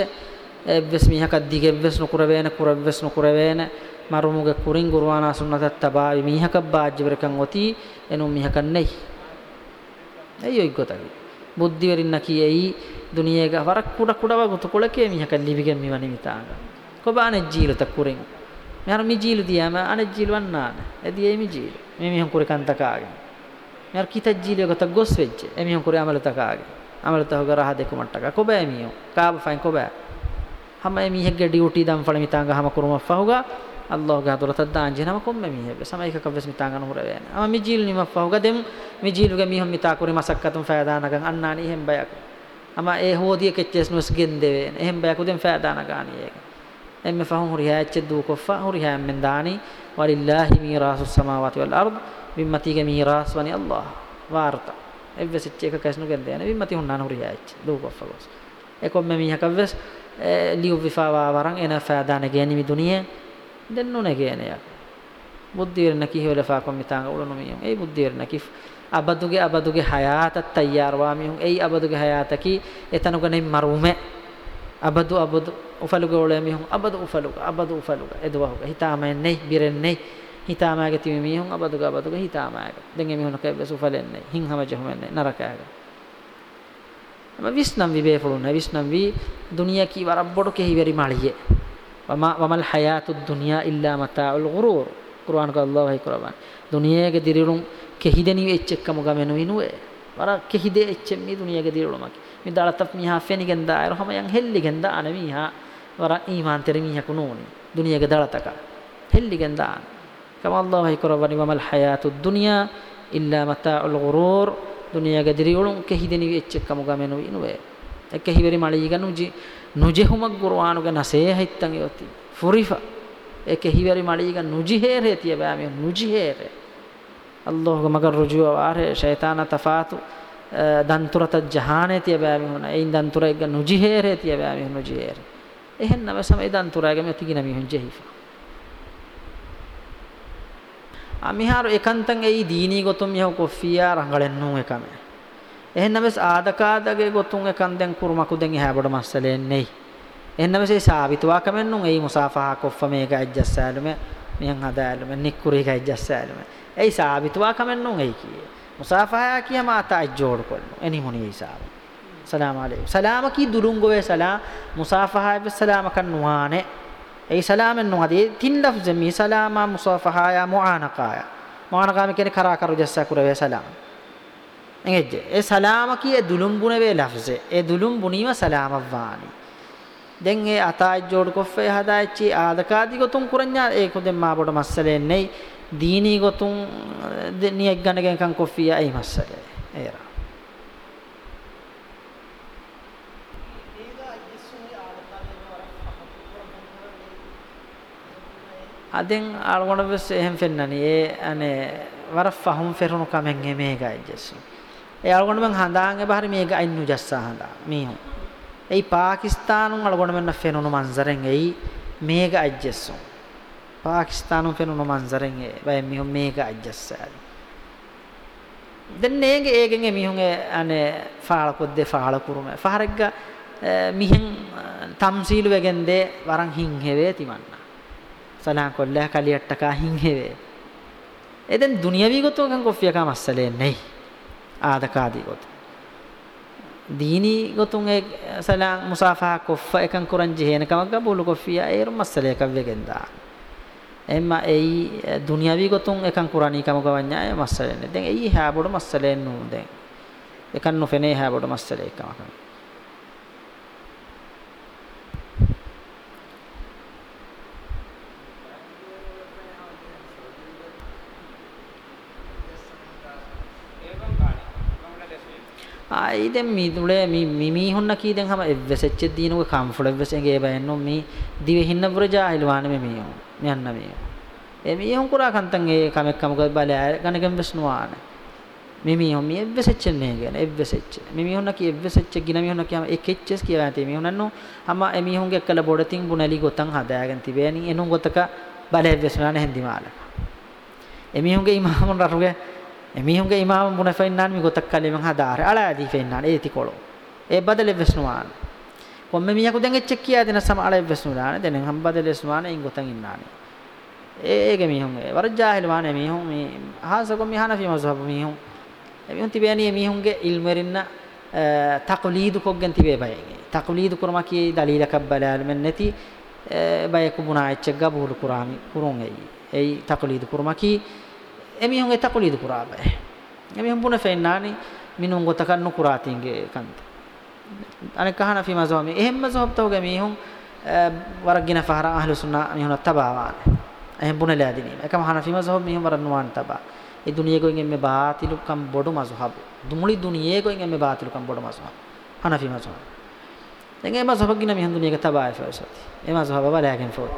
එවස් මිහක දිගෙවස් නුකුර වේන කුරවස් නුකුර වේන මරුමුගේ කුරින් ගුරුවානා සුන්නතත් තබාවි මිහක බාජ්ජවරකන් ඔති එනු මිහකන් නැයි ඇයි ඔයි ගොතවි බුද්ධි වෙරින්න කීයි දුනියේග වරක් කුඩ කුඩව ගොත කොලකේ මිහක ලිවිගෙන් මිවනි මිතාග කොබානේ ජීලත කුරින් මෙහර මි ජීලු දියාම අනේ ජීලවන්නාන එදී එයි මි ජීලු මේ මිහන් කුරකන්තකාගේ nar kitajjiliyo gata gos vejje emihon kore amalata kaage amalata hoga raha deku mattaka koba emiyo kaaba fain koba hama emihegge duty dam fala mitanga hama kuruma fahuga Allah ga dulata danje nama komme mihebe samaika kavves mitanga nuhura wen ama mijil nima fahuga dem mijil ga mihon mita kore masakkatum faida nagan annani hem bayak ama e hodiye ketches nus gendewen hem bayak udem faida nagani ek emme fahum hurihayacce du koffa hurihayam mendani walillahi mirasu samawati wal ard විම්මතිගේ මීරාස් වනි අල්ලා වාර්තා එවසිච්ච එක කැස්නු ගෙන්දයන විම්මති හුන්නාන හුරියාච්ච දූකොෆගොස් එකොම්ම මීහකවස් ලියුවිෆාවා වරන් එන ෆෑදාන ගෑනිමි දුනිය දෙන්නුන ගෑනයක් බුද්ධිරන කිහිවලෆා කොම්මිතාංග උලනු මියම් ඒ බුද්ධිරන කිෆ් අබදුගේ අබදුගේ හයාතත් තයාරවා මියම් ඒ අබදුගේ හයාතකි එතනුගනේ මරුමේ අබදු අබදු උෆලුගේ ඔලේ මියම් අබදු උෆලුග අබදු උෆලුග එදවහුග හිතාමෙන්නේ බිරෙන්නේ හිතාමාග තිබි මිහුන් අබදුග අබදුග හිතාමාග දැන් එමිහුන කැබසු ඵලෙන්නේ හින් හමජහමන්නේ නරකාග එම විස්නම් විබේපුලුන විස්නම් වි දුනිය කී වරබ්බොඩ කෙහි වෙරි මාළියේ වම වමල් හයාතු දුනියා ඉල්ලා මතාඋල් ගුරූර් කුර්ආන් කල්ලාහයි කුර්ආන් දුනියගේ දිරිලුම් කෙහි දෙනි එච්චකම ගමෙනු විනුවේ වර කෙහි දෙ එච්ච මේ දුනියගේ දිරිලුමක් මේ දාලතප් මිහා ෆෙනිගෙන් දායර හම යන් හෙල්ලිගෙන් දාන මිහා වර ඊමාන් තෙරි මිහකුනෝනි දුනියගේ දාලතක හෙල්ලිගෙන් දාන كما الله هي كربني وما الحياة الدنيا إلا متاع الغرور دنيا قدري ولون كهيدني يتشك كم غامنو ينوي كهيبري مالي يغنو جي نجهم القرآن غنسيه هيتن يوتي فريفا كهيبري مالي يغن نجهير هتيه بامي نجهير الله مگر رجوع واره شيطان تفاتو දන්තුරත ජහානේ තිය බෑමි හොන එයින් දන්තුර එක නුජිහේරේ තිය බෑමි හොන ජිහේරේ එහෙන්නම සම ඒ දන්තුරාගේ මෙතිගින මිහුන් ජෙහිෆා අමිහාරු එකන්තන් එයි දීනී ගොතුම් යහ කොෆියා රංගලෙන්නුන් එකම එහෙන්නමස් ආදකාදගේ ගොතුන් එකන් දැන් කුරුමකු දැන් එහා බඩ මස්සලෙන්නේ එහෙන්නමස් ඒ සාවිතවා කමෙන්නුන් එයි මුසාෆහා කොෆ මේක අජ්ජස්සාලුම මියන් හදාලුම නික්කුරීක අජ්ජස්සාලුම එයි සාවිතවා කමෙන්නුන් එයි කියේ මුසාෆහා කිය මාතා අජ්ජෝඩ කොල්ලු එනි මොනි ඒසාව සලාම අලයිකුම් සලාම කි දුරුංගෝ වේ සලා මුසාෆහා වේ සලාම කන්නුවානේ ඒ සලාමෙන් නොහදී තින් ලෆ්ස් මි සලාමා මුසාෆහාය මුආනකාය මුආනකාම කියන්නේ කරා කරු ජස්සා කුර වේ සලාම එංගෙජ් ඒ සලාම කියේ දුලුම් බුන වේ ලෆ්ස් ඒ දුලුම් බුනීම සලාම වානි දැන් ඒ අතාජ්ජෝඩ් කොෆේ හදාච්චි ආදකාදී ගොතුන් කුරඤ්ඤා ඒ කුදෙන් මා පොඩ මස්සලේ නැයි දීනී ගොතුන් නියක් ගණගෙන් කන් කොෆියා ඒ මස්සලේ ඒරා අදෙන් අලගොනබස් එහෙම පෙන්නනි ඒ අනේ වර ෆහම් ෆෙරුණු කමෙන් එමේ ගයිජස් ඒ අලගොනබන් හඳාන්ගේ බහරි මේක අයින් නුජස්සා හඳා මීහු ඒ පාකිස්තානුන් අලගොනබන්න ෆෙනුණු මන්සරෙන් ඒ මේක අජ්ජස්සු පාකිස්තානුන් ෆෙනුණු මන්සරෙන් ඒ බය මීහු මේක අජ්ජස්සාරි දැන් නේගේ ඒගෙන් එමිහුගේ අනේ ෆාල කොද්දේ ෆාල කුරුම ෆහරෙග්ග මිහෙන් තම්සීලු වෙගෙන්දේ වරන් හින් හෙවේ තිමන්නා සලාම් කොල්ලා කලියට්ට කාහින් හේවේ එදෙන් දුනියවි ගොතෝකන් කොෆියකා මස්සලේ නැයි ආදකාදී ගොත දීනි ගොතුන් ඒ සලාම් මුසාෆා කොෆ එකන් කුරන් ජීහෙන කමක බෝලු කොෆියා ඒරු මස්සලේ කව්වෙගෙන් දා එම්ම එයි දුනියවි ගොතුන් එකන් කුරණී කමක වඤ්ඤාය මස්සලේ නැ දැන් එයි හැබොඩ මස්සලේ නු දැන් එකන් නොෆෙනේ හැබොඩ මස්සලේ කමක ආයි දැන් මේ උලේ මේ මිහුන්න කී දැන් හැම එවෙසෙච්ච දිනුක කම්ෆර්ට් එවෙසෙන්ගේ බයන්නෝ මේ දිවෙ හින්න ප්‍රජාහිල වාන මේ මියෝ මෙන්න මේ ඒ මියෝ කුරා කන්තන් ඒ කමෙක් කමක බලය ගණකම් වෙස්නවාන මේ මියෝ මේ එවෙසෙච්ච නේ කියන එවෙසෙච්ච මේ මියුන්න කී එවෙසෙච්ච ගින මියුන්න කියම එකෙච්චස් කියලා තේ මියුන්නෝ හැම ඒ මියුන්ගේ කළ බොඩතින් බුණලි ගොතන් හදාගෙන තිබෑනි එනු ගොතක බලය වෙස්නාන හැන්දිමාල එමිහුගේ ඉමාමුන් රරුගේ එමිහුන්ගේ ඉමාම මුනෆෙන්නාන් මේ ගොතක් කලේ මං හදාර අලාදී ෆෙන්නාන් ඒති කොළෝ ඒ බදලෙවස් නුවාන කොම්මෙ මියකු දැන් එච්චක් කියා දෙන සම අලෙවස් නුලාන දැන් හම් බදලෙස් නුවාන ඉන් ගොතන් ඉන්නානේ ඒ ඒගේ මිහුන් ඒ වරජාහිල වානේ මිහුන් මේ අහසකො මිහාන ෆී මසහබ මිහුන් එමිහුන් තිබේනී මිහුන්ගේ ඉල්මරින්න තක්ලීදු කොග්ගෙන් තිබේ බයගේ තක්ලීදු කරමා කී දලීලක බලාල් මෙන් නැති බයකු බුනා එච්චක් ගබුරු කුරාමි කුරුන් එයි ඒ තක්ලීදු කරමා කී එමිහුන් එතකොලිද කුරා බෑ එමිහුන් පුන ෆෙන්නානි මිනුන් ගොතකන් නුකුරාතින්ගේ කන්ත අනේ කහන ෆීමා සෝමි එහෙම්ම සෝප්තෝගේ මිහුන් වරගින ෆහර අහ්ලු සුන්නා මිහුන තබාවාන එහෙම් පුන ලෑදිනීම එකම හන ෆීමා සෝම මිහුන් වරන්නුවාන් තබා ඒ දුනියේ ගොයින් එමෙ බාතිලුකම් බොඩු මසහබ් දුමුලි දුනියේ ගොයින් එමෙ බාතිලුකම් බොඩු මසහබ් හන ෆීමා සෝම දැන් එම සෝපගින මිහුන් දුනියක තබාය ෆෝසති එම සෝබ බලයන් ෆෝත්